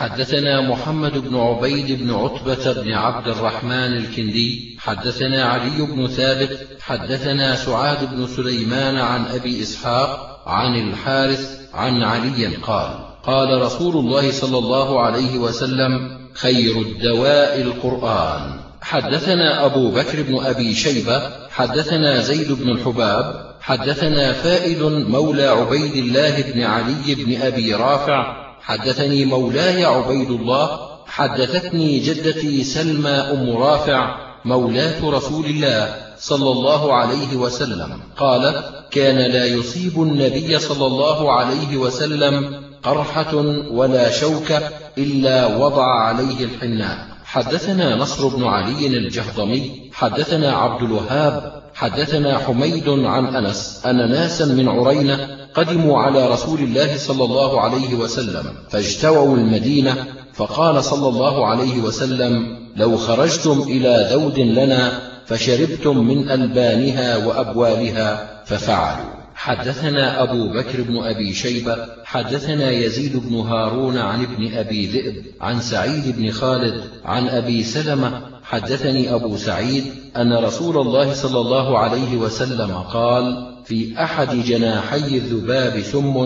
حدثنا محمد بن عبيد بن عتبة بن عبد الرحمن الكندي حدثنا علي بن ثابت حدثنا سعاد بن سليمان عن أبي إسحاق عن الحارث عن علي قال قال رسول الله صلى الله عليه وسلم خير الدواء القرآن. حدثنا أبو بكر بن أبي شيبة حدثنا زيد بن الحباب حدثنا فائد مولى عبيد الله بن علي بن أبي رافع حدثني مولاي عبيد الله حدثتني جدتي سلمى أم رافع مولاة رسول الله صلى الله عليه وسلم. قالت كان لا يصيب النبي صلى الله عليه وسلم قرحة ولا شوكة إلا وضع عليه الحناء. حدثنا نصر بن علي الجهضمي حدثنا عبد الوهاب حدثنا حميد عن أنس أن ناسا من عرينة قدموا على رسول الله صلى الله عليه وسلم فاجتووا المدينة فقال صلى الله عليه وسلم لو خرجتم إلى ذود لنا فشربتم من ألبانها وأبوالها ففعلوا. حدثنا أبو بكر بن أبي شيبة حدثنا يزيد بن هارون عن ابن أبي ذئب عن سعيد بن خالد عن أبي سلمة حدثني أبو سعيد أن رسول الله صلى الله عليه وسلم قال في أحد جناحي الذباب سم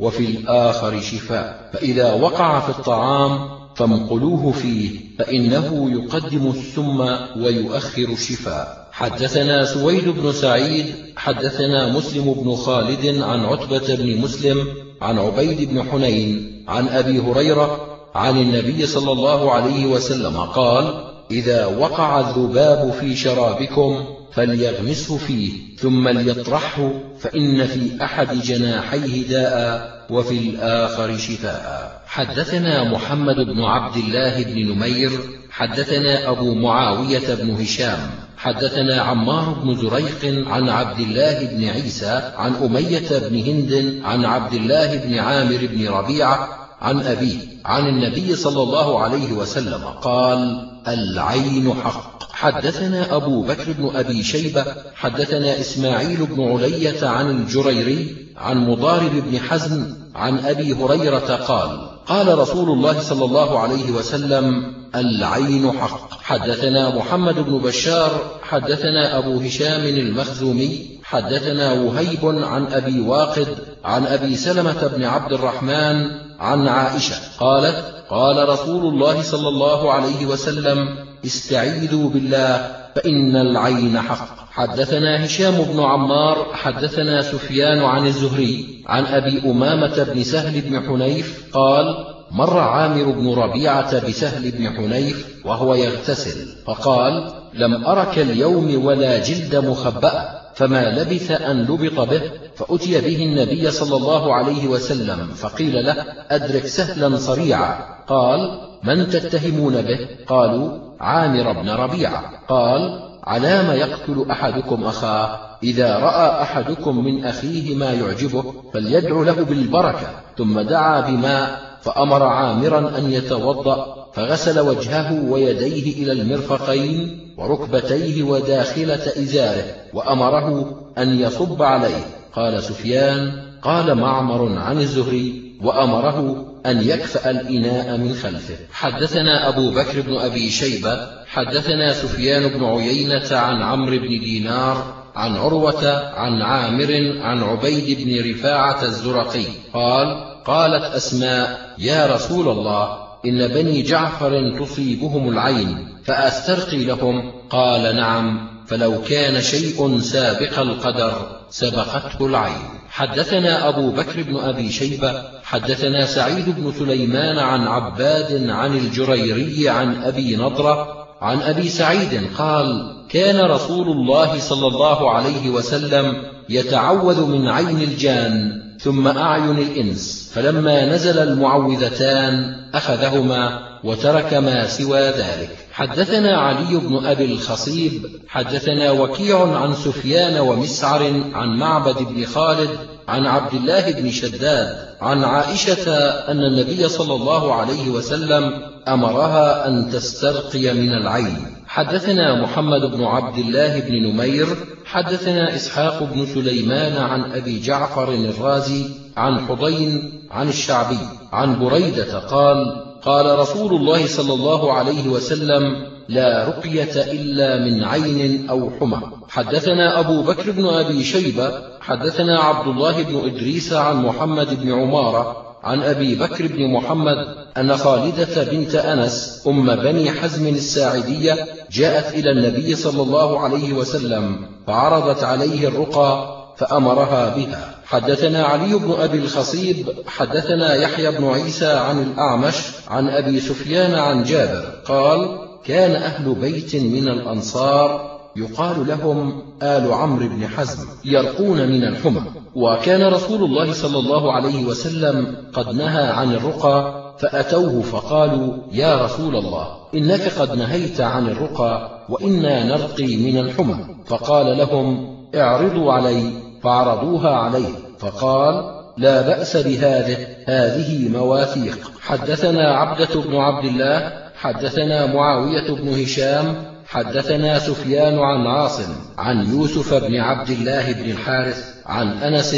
وفي الآخر شفاء فإذا وقع في الطعام فامقلوه فيه فإنه يقدم السم ويؤخر الشفاء. حدثنا سويد بن سعيد حدثنا مسلم بن خالد عن عتبة بن مسلم عن عبيد بن حنين عن أبي هريرة عن النبي صلى الله عليه وسلم قال إذا وقع الذباب في شرابكم فليغمسه فيه ثم ليطرحه فإن في أحد جناحيه داء وفي الآخر شفاء. حدثنا محمد بن عبد الله بن نمير حدثنا أبو معاوية بن هشام حدثنا عمار بن زريق عن عبد الله بن عيسى عن أمية بن هند عن عبد الله بن عامر بن ربيعة عن أبيه عن النبي صلى الله عليه وسلم قال العين حق. حدثنا أبو بكر بن أبي شيبة حدثنا إسماعيل بن علية عن الجريري عن مضارب بن حزم عن أبي هريرة قال قال رسول الله صلى الله عليه وسلم العين حق. حدثنا محمد بن بشار حدثنا أبو هشام المخزومي حدثنا وهيب عن أبي واقد عن أبي سلمة بن عبد الرحمن عن عائشة قالت قال رسول الله صلى الله عليه وسلم استعيذوا بالله فإن العين حق. حدثنا هشام بن عمار حدثنا سفيان عن الزهري عن أبي أمامة بن سهل بن حنيف قال مر عامر بن ربيعة بسهل بن حنيف وهو يغتسل. فقال لم أرك اليوم ولا جلد مخبأ فما لبث أن لبط به فأتي به النبي صلى الله عليه وسلم فقيل له أدرك سهلا صريعا. قال من تتهمون به؟ قالوا عامر بن ربيعة. قال علام يقتل أحدكم أخاه إذا رأى أحدكم من أخيه ما يعجبه فليدعو له بالبركة. ثم دعا بماء فأمر عامرا أن يتوضأ. فغسل وجهه ويديه إلى المرفقين وركبتيه وداخلة إزاره وأمره أن يصب عليه. قال سفيان قال معمر عن الزهري وأمره أن يكفأ الإناء من خلفه. حدثنا أبو بكر بن أبي شيبة حدثنا سفيان بن عيينة عن عمرو بن دينار عن عروة عن عامر عن عبيد بن رفاعة الزرقي. قال قالت أسماء يا رسول الله إن بني جعفر تصيبهم العين فأسترقي لهم. قال نعم فلو كان شيء سابق القدر سبقته العين. حدثنا أبو بكر بن أبي شيبة حدثنا سعيد بن سليمان عن عباد عن الجريري عن أبي نضرة عن أبي سعيد قال كان رسول الله صلى الله عليه وسلم يتعوذ من عين الجان ثم أعين الإنس فلما نزل المعوذتان أخذهما وترك ما سوى ذلك. حدثنا علي بن أبي الخصيب حدثنا وكيع عن سفيان ومسعر عن معبد بن خالد عن عبد الله بن شداد عن عائشة أن النبي صلى الله عليه وسلم أمرها أن تسترقي من العين. حدثنا محمد بن عبد الله بن نمير حدثنا إسحاق بن سليمان عن أبي جعفر الرازي عن حضين عن الشعبي عن بريدة قال قال رسول الله صلى الله عليه وسلم لا رقية إلا من عين أو حمى. حدثنا أبو بكر بن أبي شيبة حدثنا عبد الله بن إدريس عن محمد بن عمارة عن أبي بكر بن محمد أن خالدة بنت أنس أم بني حزم الساعدية جاءت إلى النبي صلى الله عليه وسلم فعرضت عليه الرقى فأمرها بها. حدثنا علي بن أبي الخصيب حدثنا يحيى بن عيسى عن الأعمش عن أبي سفيان عن جابر قال كان أهل بيت من الأنصار يقال لهم آل عمرو بن حزم يرقون من الحمى. وكان رسول الله صلى الله عليه وسلم قد نهى عن الرقى فأتوه فقالوا يا رسول الله إنك قد نهيت عن الرقى وإنا نرقي من الحمى. فقال لهم اعرضوا علي. فعرضوها عليه فقال لا بأس بهذه هذه مواثيق. حدثنا عبدة بن عبد الله حدثنا معاوية بن هشام حدثنا سفيان عن عاصم عن يوسف بن عبد الله بن الحارث عن أنس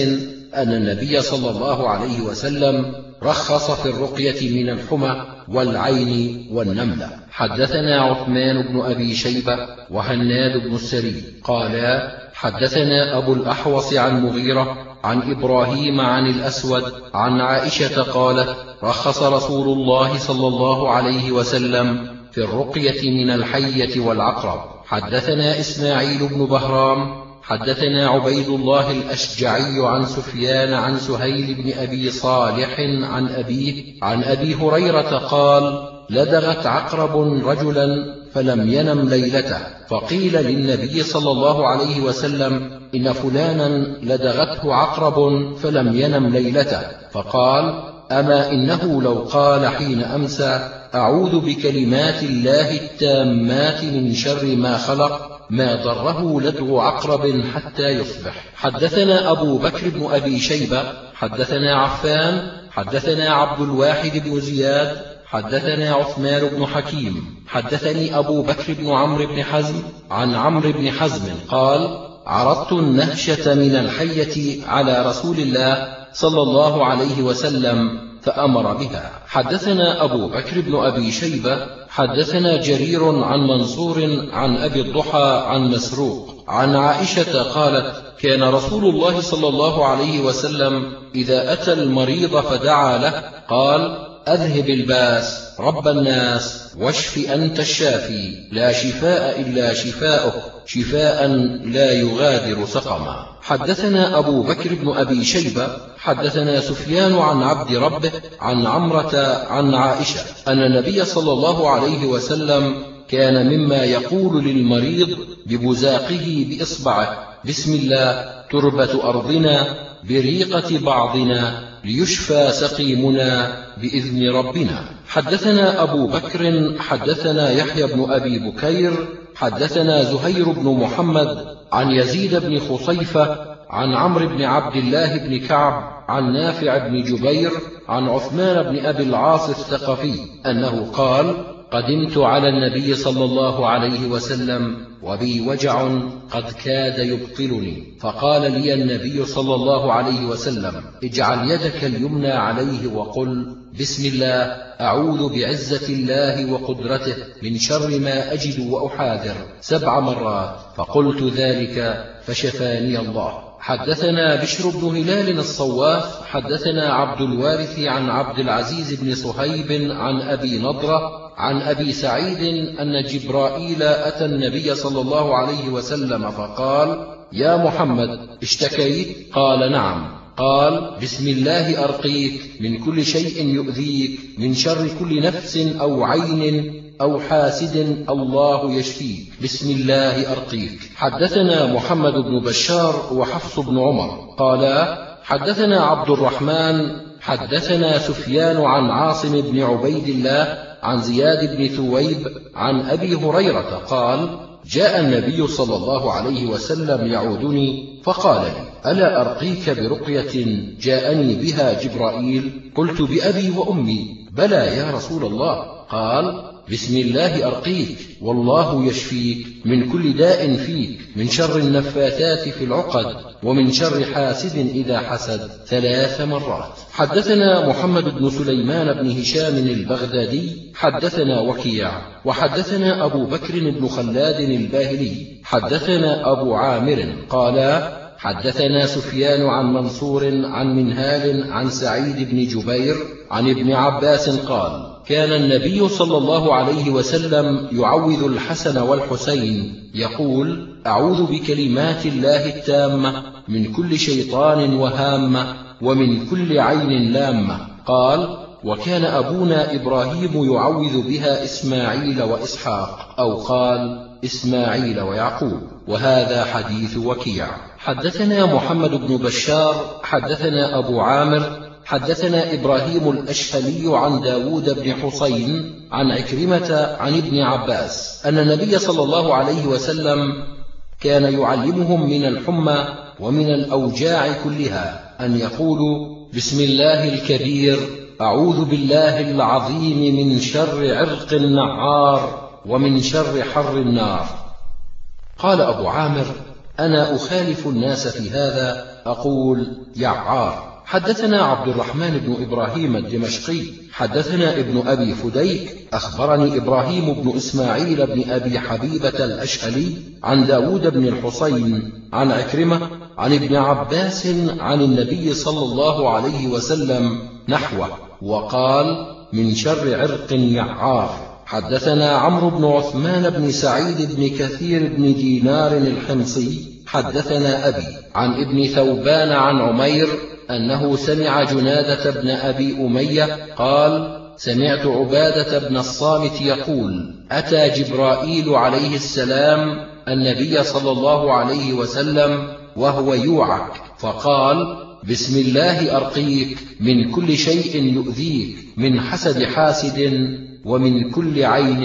أن النبي صلى الله عليه وسلم رخص في الرقية من الحمى والعين والنملة. حدثنا عثمان بن أبي شيبة وهناد بن السري قالا حدثنا أبو الأحوص عن مغيرة عن إبراهيم عن الأسود عن عائشة قالت رخص رسول الله صلى الله عليه وسلم في الرقية من الحية والعقرب. حدثنا إسماعيل بن بهرام حدثنا عبيد الله الأشجعي عن سفيان عن سهيل بن أبي صالح عن أبيه عن أبي هريرة قال لدغت عقرب رجلا فلم ينم ليلته فقيل للنبي صلى الله عليه وسلم إن فلانا لدغته عقرب فلم ينم ليلته. فقال أما إنه لو قال حين أمسى أعوذ بكلمات الله التامات من شر ما خلق ما ضره لدغ عقرب حتى يصبح. حدثنا أبو بكر بن أبي شيبة حدثنا عفان حدثنا عبد الواحد بن زياد حدثنا عثمان بن حكيم. حدثني أبو بكر بن عمرو بن حزم عن عمرو بن حزم قال عرضت النهشة من الحية على رسول الله صلى الله عليه وسلم فأمر بها. حدثنا أبو بكر بن أبي شيبة حدثنا جرير عن منصور عن أبي الضحى عن مسروق عن عائشة قالت كان رسول الله صلى الله عليه وسلم إذا أتى المريض فدعا له قال أذهب الباس رب الناس واشف أنت الشافي لا شفاء إلا شفاؤك شفاء لا يغادر سقما. حدثنا أبو بكر بن أبي شيبة حدثنا سفيان عن عبد ربه عن عمرة عن عائشة أن النبي صلى الله عليه وسلم كان مما يقول للمريض ببزاقه بإصبعه بسم الله تربة أرضنا بريقة بعضنا ليشفى سقيمنا بإذن ربنا. حدثنا أبو بكر حدثنا يحيى بن أبي بكير حدثنا زهير بن محمد عن يزيد بن خصيفة عن عمرو بن عبد الله بن كعب عن نافع بن جبير عن عثمان بن أبي العاص الثقفي أنه قال قدمت على النبي صلى الله عليه وسلم وبي وجع قد كاد يبطلني. فقال لي النبي صلى الله عليه وسلم اجعل يدك اليمنى عليه وقل بسم الله أعوذ بعزة الله وقدرته من شر ما أجد وأحاذر سبع مرات. فقلت ذلك فشفاني الله. حدثنا بشر بن هلال الصواف حدثنا عبد الوارث عن عبد العزيز بن صهيب عن أبي نضرة عن أبي سعيد أن جبرائيل أتى النبي صلى الله عليه وسلم فقال يا محمد اشتكيت؟ قال نعم. قال بسم الله أرقيك من كل شيء يؤذيك من شر كل نفس أو عين أو حاسد الله يشفيك. بسم الله أرقيك. حدثنا محمد بن بشار وحفص بن عمر. قالا حدثنا عبد الرحمن حدثنا سفيان عن عاصم بن عبيد الله عن زياد بن ثويب عن أبي هريرة قال جاء النبي صلى الله عليه وسلم يعودني فقال لي ألا أرقيك برقية جاءني بها جبرائيل؟ قلت بأبي وأمي بلى يا رسول الله. قال بسم الله أرقيك والله يشفيك من كل داء فيك من شر النفاثات في العقد ومن شر حاسد إذا حسد ثلاث مرات. حدثنا محمد بن سليمان بن هشام البغدادي حدثنا وكيع وحدثنا أبو بكر بن خلاد الباهلي حدثنا أبو عامر قال حدثنا سفيان عن منصور عن منهال عن سعيد بن جبير عن ابن عباس قال كان النبي صلى الله عليه وسلم يعوذ الحسن والحسين. يقول أعوذ بكلمات الله التامة من كل شيطان وهامة ومن كل عين لامة. قال وكان أبونا إبراهيم يعوذ بها إسماعيل وإسحاق. أو قال إسماعيل ويعقوب. وهذا حديث وكيع. حدثنا محمد بن بشار حدثنا أبو عامر حدثنا إبراهيم الأشهلي عن داود بن حسين عن عكرمة عن ابن عباس أن النبي صلى الله عليه وسلم كان يعلمهم من الحمى ومن الأوجاع كلها أن يقولوا بسم الله الكبير أعوذ بالله العظيم من شر عرق النعار ومن شر حر النار. قال أبو عامر أنا أخالف الناس في هذا أقول يعار. حدثنا عبد الرحمن بن إبراهيم الدمشقي حدثنا ابن أبي فديك أخبرني إبراهيم بن إسماعيل بن أبي حبيبة الأشهلي عن داود بن الحسين عن عكرمة عن ابن عباس عن النبي صلى الله عليه وسلم نحوه وقال من شر عرق يعار. حدثنا عمرو بن عثمان بن سعيد بن كثير بن دينار الحمصي حدثنا أبي عن ابن ثوبان عن عمير أنه سمع جنادة بن أبي أمية قال سمعت عبادة بن الصامت يقول أتى جبرائيل عليه السلام النبي صلى الله عليه وسلم وهو يوعك فقال بسم الله أرقيك من كل شيء يؤذيك من حسد حاسد ومن كل عين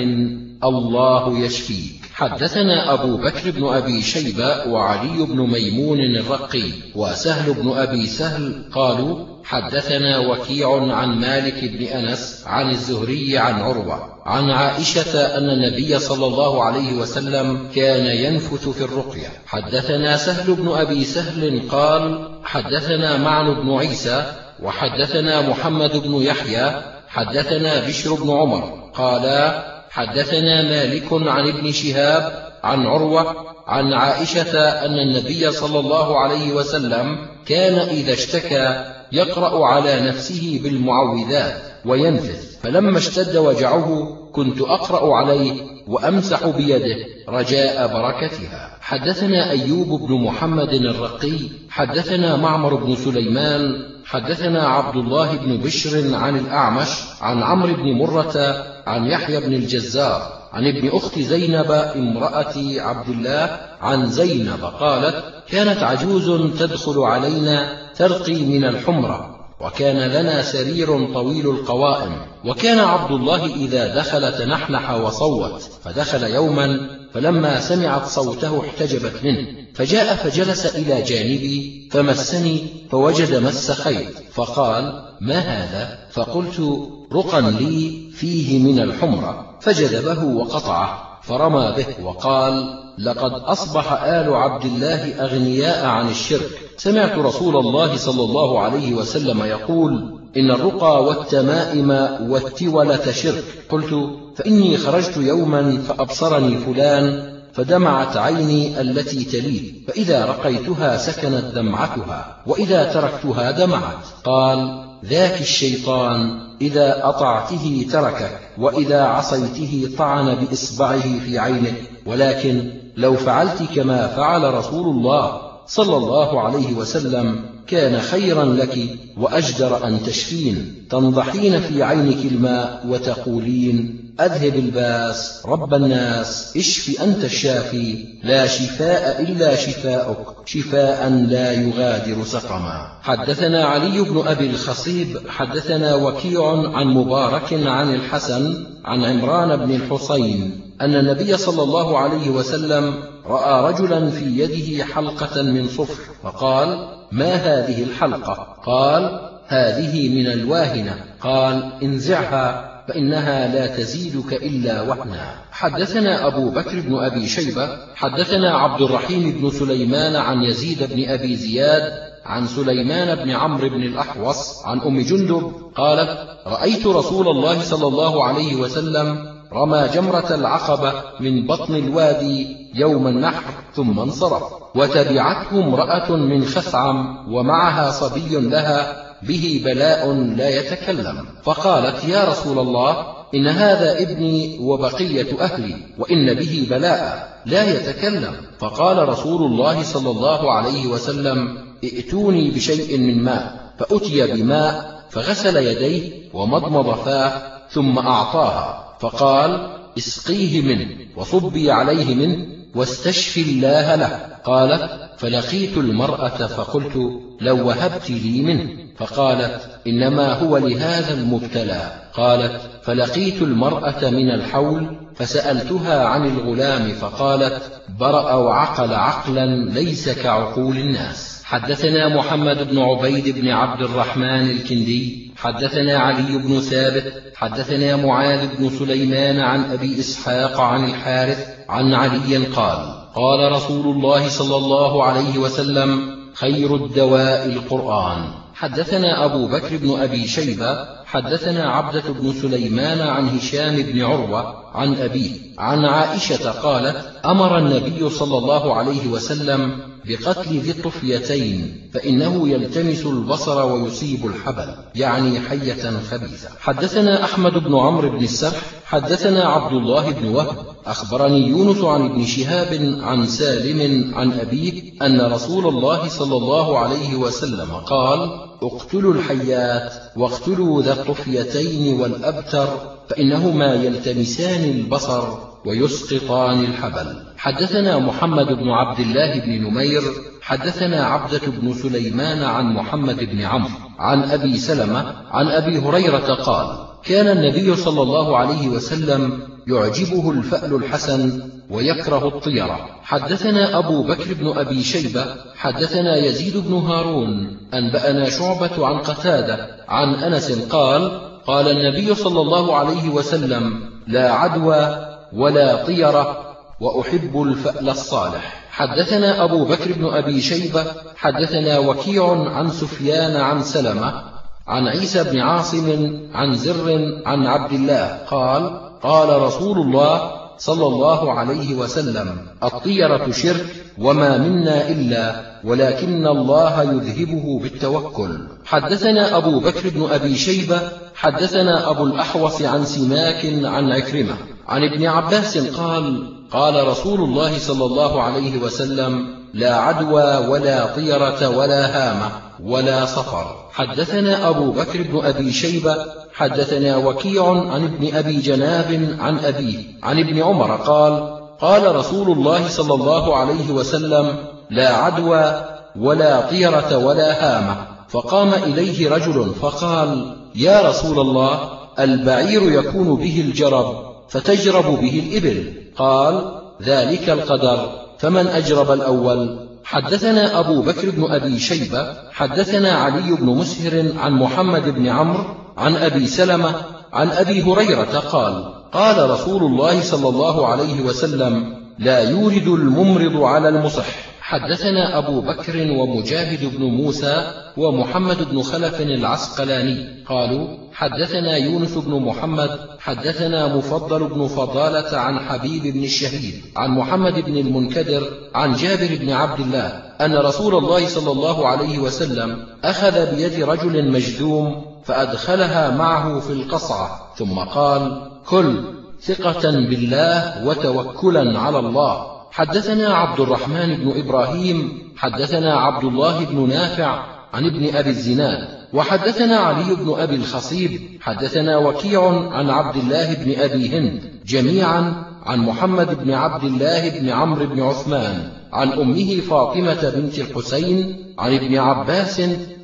الله يشفيك. حدثنا أبو بكر بن أبي شيبة وعلي بن ميمون الرقي وسهل بن أبي سهل قالوا حدثنا وكيع عن مالك بن أنس عن الزهري عن عروة عن عائشة أن النبي صلى الله عليه وسلم كان ينفث في الرقية. حدثنا سهل بن أبي سهل قال حدثنا معن بن عيسى وحدثنا محمد بن يحيى حدثنا بشر بن عمر قالا حدثنا مالك عن ابن شهاب عن عروة عن عائشة أن النبي صلى الله عليه وسلم كان إذا اشتكى يقرأ على نفسه بالمعوذات وينفث. فلما اشتد وجعه كنت أقرأ عليه وأمسح بيده رجاء بركتها. حدثنا أيوب بن محمد الرقي حدثنا معمر بن سليمان حدثنا عبد الله بن بشر عن الأعمش عن عمرو بن مرة عن يحيى بن الجزار عن ابن أخت زينب امرأة عبد الله عن زينب قالت كانت عجوز تدخل علينا ترقي من الحمرة وكان لنا سرير طويل القوائم وكان عبد الله إذا دخل تنحنح وصوت فدخل يوما فلما سمعت صوته احتجبت منه فجاء فجلس إلى جانبي فمسني فوجد مس خيط فقال ما هذا؟ فقلت رقا لي فيه من الحمرة. فجذبه وقطعه فرمى به وقال لقد أصبح آل عبد الله أغنياء عن الشرك. سمعت رسول الله صلى الله عليه وسلم يقول إن الرقى والتمائم والتولة شرك. قلت فإني خرجت يوما فأبصرني فلان فدمعت عيني التي تليه فإذا رقيتها سكنت دمعتها وإذا تركتها دمعت. قال ذاك الشيطان إذا أطعته تركك وإذا عصيته طعن بإصبعه في عينك. ولكن لو فعلت كما فعل رسول الله صلى الله عليه وسلم كان خيرا لك وأجدر أن تشفين. تنضحين في عينك الماء وتقولين أذهب الباس رب الناس اشف أنت الشافي. لا شفاء إلا شفاؤك شفاء لا يغادر سقما. حدثنا علي بن أبي الخصيب حدثنا وكيع عن مبارك عن الحسن عن عمران بن الحسين أن النبي صلى الله عليه وسلم رأى رجلا في يده حلقة من صفر فقال ما هذه الحلقة؟ قال هذه من الواهنة. قال انزعها فإنها لا تزيدك إلا وهنا حدثنا أبو بكر بن أبي شيبة حدثنا عبد الرحيم بن سليمان عن يزيد بن أبي زياد عن سليمان بن عمرو بن الأحوص عن أم جندب قالت رأيت رسول الله صلى الله عليه وسلم رمى جمرة العقبة من بطن الوادي يوم النحر ثم انصرف. وتبعته امرأة من خثعم ومعها صبي لها به بلاء لا يتكلم. فقالت يا رسول الله إن هذا ابني وبقية أهلي وإن به بلاء لا يتكلم. فقال رسول الله صلى الله عليه وسلم ائتوني بشيء من ماء. فأتي بماء فغسل يديه ومضمض فاه ثم أعطاها. فقال اسقيه منه وصبي عليه منه واستشفي الله له. قالت فلقيت المرأة فقلت لو وهبت لي منه فقالت إنما هو لهذا المبتلى. قالت فلقيت المرأة من الحول فسألتها عن الغلام فقالت برأ وعقل عقلا ليس كعقول الناس. حدثنا محمد بن عبيد بن عبد الرحمن الكندي حدثنا علي بن ثابت حدثنا معاذ بن سليمان عن أبي إسحاق عن الحارث عن علي قال قال رسول الله صلى الله عليه وسلم خير الدواء القرآن. حدثنا أبو بكر بن أبي شيبة حدثنا عبدة بن سليمان عن هشام بن عروة عن أبيه عن عائشة قالت أمر النبي صلى الله عليه وسلم بقتل ذي الطفيتين فإنه يلتمس البصر ويصيب الحبل يعني حية خبيثة. حدثنا أحمد بن عمرو بن السرح حدثنا عبد الله بن وهب أخبرني يونس عن ابن شهاب عن سالم عن أبيه أن رسول الله صلى الله عليه وسلم قال اقتلوا الحيات واقتلوا ذا الطفيتين والأبتر فإنهما يلتمسان البصر ويسقطان الحبل. حدثنا محمد بن عبد الله بن نمير حدثنا عبدة بن سليمان عن محمد بن عمرو عن أبي سلمة عن أبي هريرة قال كان النبي صلى الله عليه وسلم يعجبه الفأل الحسن ويكره الطيرة. حدثنا أبو بكر بن أبي شيبة حدثنا يزيد بن هارون أنبأنا شعبة عن قتادة عن أنس قال قال النبي صلى الله عليه وسلم لا عدوى ولا طيرة وأحب الفأل الصالح. حدثنا أبو بكر بن أبي شيبة حدثنا وكيع عن سفيان عن سلمة عن عيسى بن عاصم عن زر عن عبد الله قال قال رسول الله صلى الله عليه وسلم الطيرة شرك وما منا إلا ولكن الله يذهبه بالتوكل. حدثنا أبو بكر بن أبي شيبة حدثنا أبو الأحوص عن سماك عن عكرمة. عن ابن عباس قال قال رسول الله صلى الله عليه وسلم لا عدوى ولا طيرة ولا هامة ولا صفر. حدثنا أبو بكر بن أبي شيبة حدثنا وكيع عن ابن أبي جناب عن أبيه عن ابن عمر قال قال رسول الله صلى الله عليه وسلم لا عدوى ولا طيرة ولا هامة. فقام إليه رجل فقال يا رسول الله البعير يكون به الجرب فتجرب به الإبل. قال ذلك القدر فمن أجرب الأول؟ حدثنا أبو بكر بن أبي شيبة حدثنا علي بن مسهر عن محمد بن عمرو عن أبي سلمة عن أبي هريرة قال قال رسول الله صلى الله عليه وسلم لا يورد الممرض على المصح. حدثنا أبو بكر ومجاهد بن موسى ومحمد بن خلف العسقلاني قالوا حدثنا يونس بن محمد حدثنا مفضل بن فضالة عن حبيب بن الشهيد عن محمد بن المنكدر عن جابر بن عبد الله أن رسول الله صلى الله عليه وسلم أخذ بيد رجل مجذوم فأدخلها معه في القصعة. ثم قال كل ثقة بالله وتوكلا على الله. حدثنا عبد الرحمن بن إبراهيم حدثنا عبد الله بن نافع عن ابن أبي الزناد وحدثنا علي بن أبي الخصيب حدثنا وكيع عن عبد الله بن أبي هند جميعا عن محمد بن عبد الله بن عمرو بن عثمان عن أمه فاطمة بنت الحسين عن ابن عباس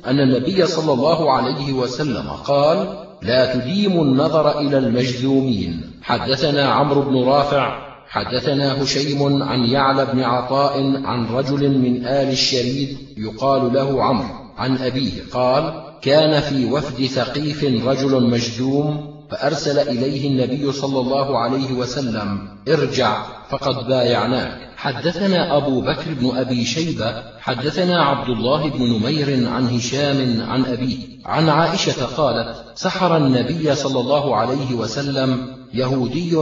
أن النبي صلى الله عليه وسلم قال لا تديموا النظر إلى المجذومين. حدثنا عمرو بن رافع حدثنا هشيم عن يعلى بن عطاء عن رجل من آل الشريد يقال له عمرو عن أبيه قال كان في وفد ثقيف رجل مجذوم فأرسل إليه النبي صلى الله عليه وسلم ارجع فقد بايعناك. حدثنا أبو بكر بن أبي شيبة حدثنا عبد الله بن نمير عن هشام عن أبيه عن عائشة قالت سحر النبي صلى الله عليه وسلم يهودي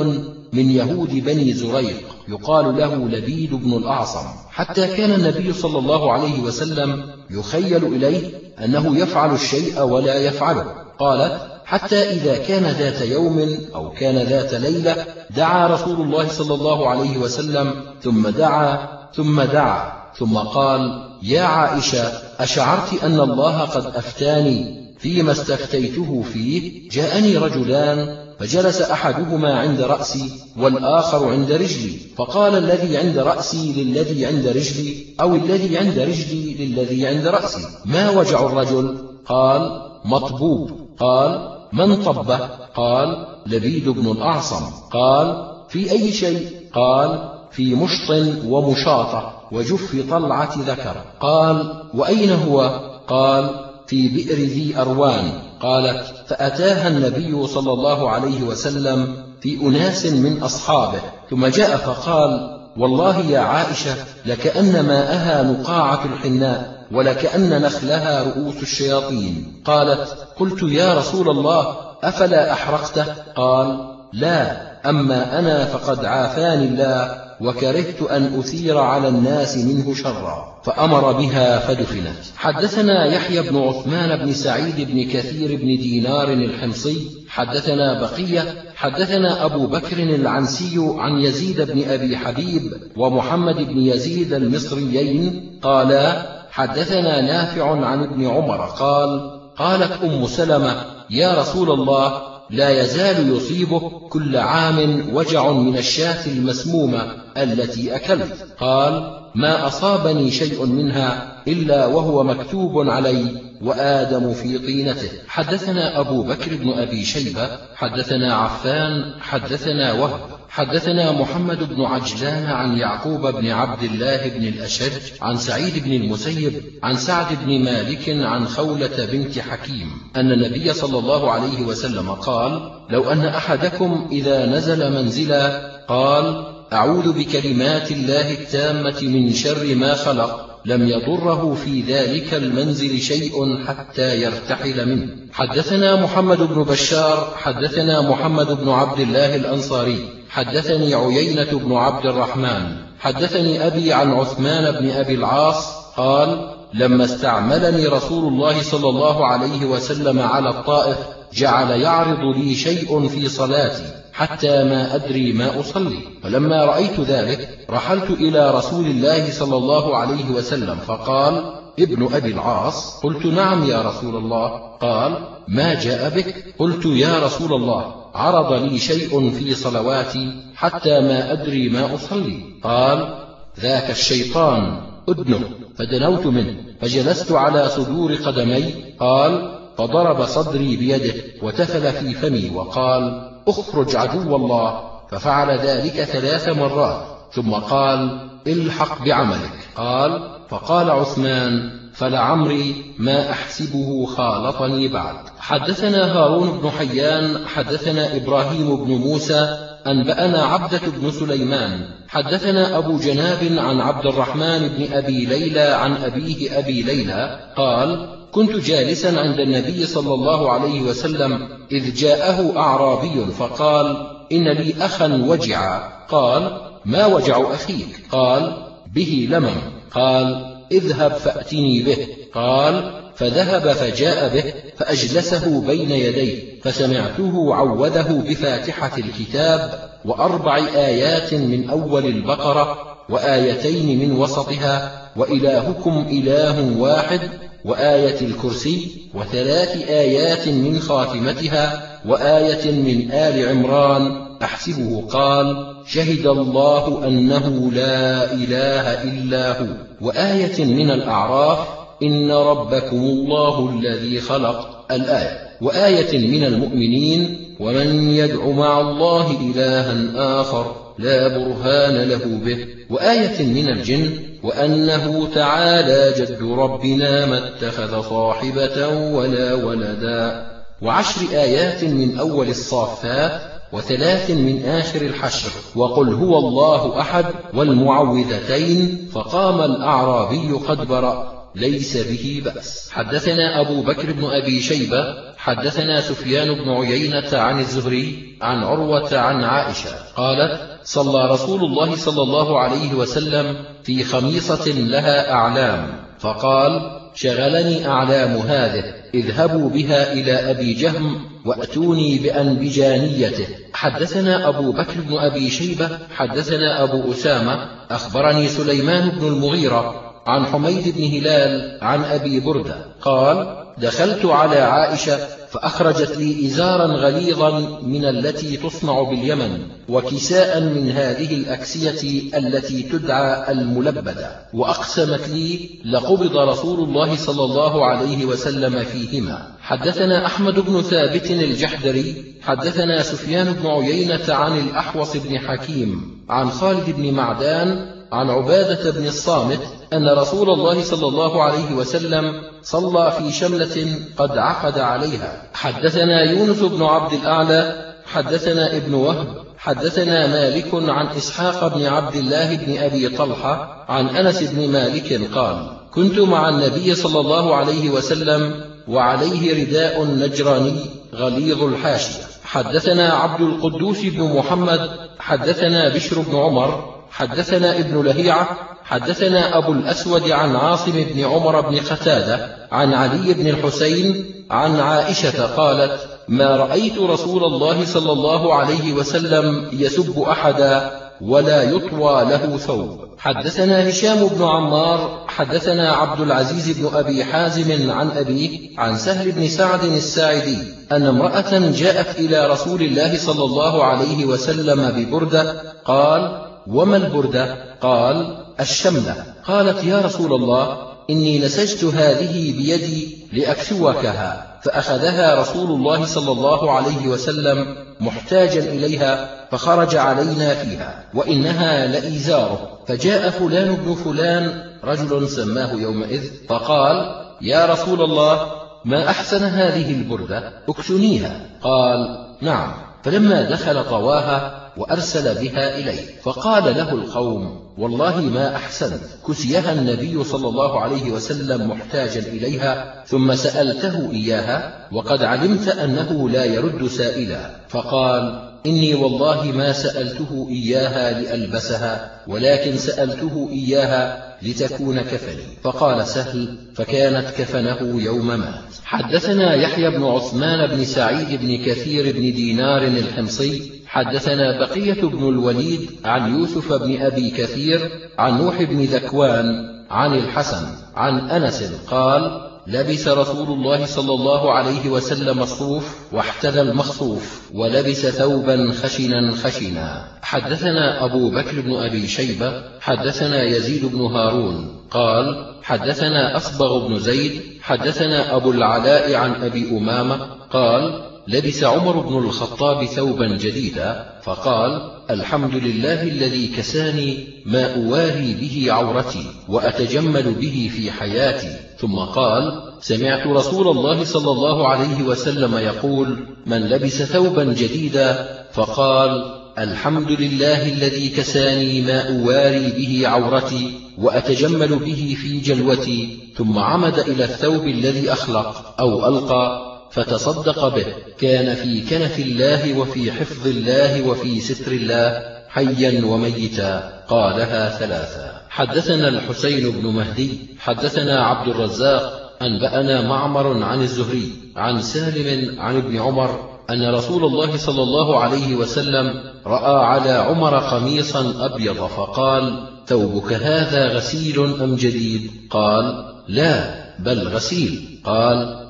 من يهود بني زريق يقال له لبيد بن الأعصم حتى كان النبي صلى الله عليه وسلم يخيل إليه أنه يفعل الشيء ولا يفعله. قالت حتى إذا كان ذات يوم أو كان ذات ليلة دعا رسول الله صلى الله عليه وسلم ثم دعا ثم دعا ثم قال يا عائشة أشعرت أن الله قد أفتاني فيما استفتيته فيه جاءني رجلان فجلس أحدهما عند رأسي والآخر عند رجلي فقال الذي عند رأسي للذي عند رجلي أو الذي عند رجلي للذي عند رأسي ما وجع الرجل؟ قال مطبوب. قال من طبه؟ قال لبيد بن الأعصم. قال في أي شيء؟ قال في مشط ومشاطة وجف طلعة ذكر. قال وأين هو؟ قال في بئر ذي أروان. قالت فأتاها النبي صلى الله عليه وسلم في أناس من أصحابه. ثم جاء فقال والله يا عائشة لكأن ماءها نقاعة الحناء. ولكأن نخلها رؤوس الشياطين. قالت قلت يا رسول الله أفلا أحرقته قال لا أما أنا فقد عافاني الله وكرهت أن أثير على الناس منه شرا فأمر بها فدفنت. حدثنا يحيى بن عثمان بن سعيد بن كثير بن دينار الحمصي حدثنا بقية حدثنا أبو بكر العنسي عن يزيد بن أبي حبيب ومحمد بن يزيد المصريين قالا حدثنا نافع عن ابن عمر قال قالت أم سلمة يا رسول الله لا يزال يصيبه كل عام وجع من الشاة المسمومة التي أكلت. قال ما أصابني شيء منها إلا وهو مكتوب علي وآدم في طينته. حدثنا أبو بكر بن أبي شيبة حدثنا عفان حدثنا وهب. حدثنا محمد بن عجلان عن يعقوب بن عبد الله بن الأشج عن سعيد بن المسيب عن سعد بن مالك عن خولة بنت حكيم أن النبي صلى الله عليه وسلم قال لو أن أحدكم إذا نزل منزلا قال أعوذ بكلمات الله التامة من شر ما خلق لم يضره في ذلك المنزل شيء حتى يرتحل منه. حدثنا محمد بن بشار حدثنا محمد بن عبد الله الأنصاري حدثني عيينة بن عبد الرحمن. حدثني أبي عن عثمان بن أبي العاص. قال لما استعملني رسول الله صلى الله عليه وسلم على الطائف جعل يعرض لي شيء في صلاتي حتى ما أدري ما أصلي. فلما رأيت ذلك رحلت إلى رسول الله صلى الله عليه وسلم فقال ابن أبي العاص. قلت نعم يا رسول الله. قال ما جاء بك؟ قلت يا رسول الله. عرض لي شيء في صلواتي حتى ما أدري ما أصلي. قال ذاك الشيطان أدنه. فدنوت منه. فجلست على صدور قدمي. قال فضرب صدري بيده وتفل في فمي وقال اخرج عدو الله. ففعل ذلك ثلاث مرات. ثم قال الحق بعملك. قال فقال عثمان فلعمري ما أحسبه خالطني بعد. حدثنا هارون بن حيان حدثنا إبراهيم بن موسى أنبأنا عبدة بن سليمان. حدثنا أبو جناب عن عبد الرحمن بن أبي ليلى عن أبيه أبي ليلى قال كنت جالسا عند النبي صلى الله عليه وسلم إذ جاءه أعرابي فقال إن لي أخا وجعا قال ما وجع أخيك قال به لمم قال اذهب فأتني به. قال فذهب فجاء به فأجلسه بين يديه فسمعته عوذه بفاتحة الكتاب وأربع آيات من أول البقرة وآيتين من وسطها وإلهكم إله واحد وآية الكرسي وثلاث آيات من خاتمتها وآية من آل عمران أحسبه. قال شهد الله أنه لا إله إلا هو. وآية من الأعراف إن ربكم الله الذي خلق الآية. وآية من المؤمنين ومن يدع مع الله إلها آخر لا برهان له به. وآية من الجن وأنه تعالى جد ربنا ما اتخذ صاحبة ولا ولدا. وعشر آيات من أول الصافات وثلاث من آخر الحشر وقل هو الله أحد والمعوذتين فقام الأعرابي قد برأ ليس به بأس. حدثنا أبو بكر بن أبي شيبة حدثنا سفيان بن عيينة عن الزهري عن عروة عن عائشة قالت صلى رسول الله صلى الله عليه وسلم في خميصة لها أعلام فقال شغلني أعلام هذه اذهبوا بها إلى أبي جهم وأتوني بأنبجانيته حدثنا أبو بكر بن أبي شيبة حدثنا أبو أسامة أخبرني سليمان بن المغيرة عن حميد بن هلال عن أبي بردة. قال دخلت على عائشة فأخرجت لي إزارا غليظا من التي تصنع باليمن وكساء من هذه الأكسية التي تدعى الملبدة وأقسمت لي لقبض رسول الله صلى الله عليه وسلم فيهما. حدثنا أحمد بن ثابت الجحدري حدثنا سفيان بن عيينة عن الأحوص بن حكيم عن خالد بن معدان عن عبادة بن الصامت أن رسول الله صلى الله عليه وسلم صلى في شملة قد عقد عليها. حدثنا يونس بن عبد الأعلى حدثنا ابن وهب حدثنا مالك عن إسحاق بن عبد الله بن أبي طلحة عن أنس بن مالك قال كنت مع النبي صلى الله عليه وسلم وعليه رداء نجراني غليظ الحاشية. حدثنا عبد القدوس بن محمد حدثنا بشر بن عمر حدثنا ابن لهيعة حدثنا أبو الأسود عن عاصم بن عمر بن قتادة عن علي بن الحسين عن عائشة قالت ما رأيت رسول الله صلى الله عليه وسلم يسب أحدا ولا يطوى له ثوب. حدثنا هشام بن عمار حدثنا عبد العزيز بن أبي حازم عن أبيه عن سهل بن سعد الساعدي أن امرأة جاءت إلى رسول الله صلى الله عليه وسلم ببردة قال وما البردة؟ قال الشملة. قالت يا رسول الله إني نسجت هذه بيدي لأكسوكها فأخذها رسول الله صلى الله عليه وسلم محتاجا إليها فخرج علينا فيها وإنها لإيزاره. فجاء فلان بن فلان رجل سماه يومئذ فقال يا رسول الله ما أحسن هذه البردة؟ اكسنيها قال نعم. فلما دخل طواها وأرسل بها إليه. فقال له القوم والله ما أحسنت. كسيها النبي صلى الله عليه وسلم محتاجا إليها ثم سألته إياها وقد علمت أنه لا يرد سائلا. فقال إني والله ما سألته إياها لألبسها ولكن سألته إياها لتكون كفني. فقال سهل فكانت كفنه يوم مات. حدثنا يحيى بن عثمان بن سعيد بن كثير بن دينار الحمصي حدثنا بقية بن الوليد عن يوسف بن أبي كثير عن نوح بن ذكوان عن الحسن عن أنس قال لبس رسول الله صلى الله عليه وسلم الصوف واحتذى المخصوف ولبس ثوبا خشنا خشنا. حدثنا أبو بكر بن أبي شيبة حدثنا يزيد بن هارون قال حدثنا أصبغ بن زيد حدثنا أبو العلاء عن أبي أمامة قال لبس عمر بن الخطاب ثوبا جديدا فقال الحمد لله الذي كساني ما أواري به عورتي وأتجمل به في حياتي. ثم قال سمعت رسول الله صلى الله عليه وسلم يقول من لبس ثوبا جديدا فقال الحمد لله الذي كساني ما أواري به عورتي وأتجمل به في جلوتي. ثم عمد إلى الثوب الذي أخلق أو ألقى. فتصدق به. كان في كنف الله وفي حفظ الله وفي ستر الله حيا وميتا. قالها ثلاثا حدثنا الحسين بن مهدي حدثنا عبد الرزاق أنبأنا معمر عن الزهري عن سالم عن ابن عمر أن رسول الله صلى الله عليه وسلم رأى على عمر قميصا أبيض فقال ثوبك هذا غسيل أم جديد؟ قال لا بل غسيل. قال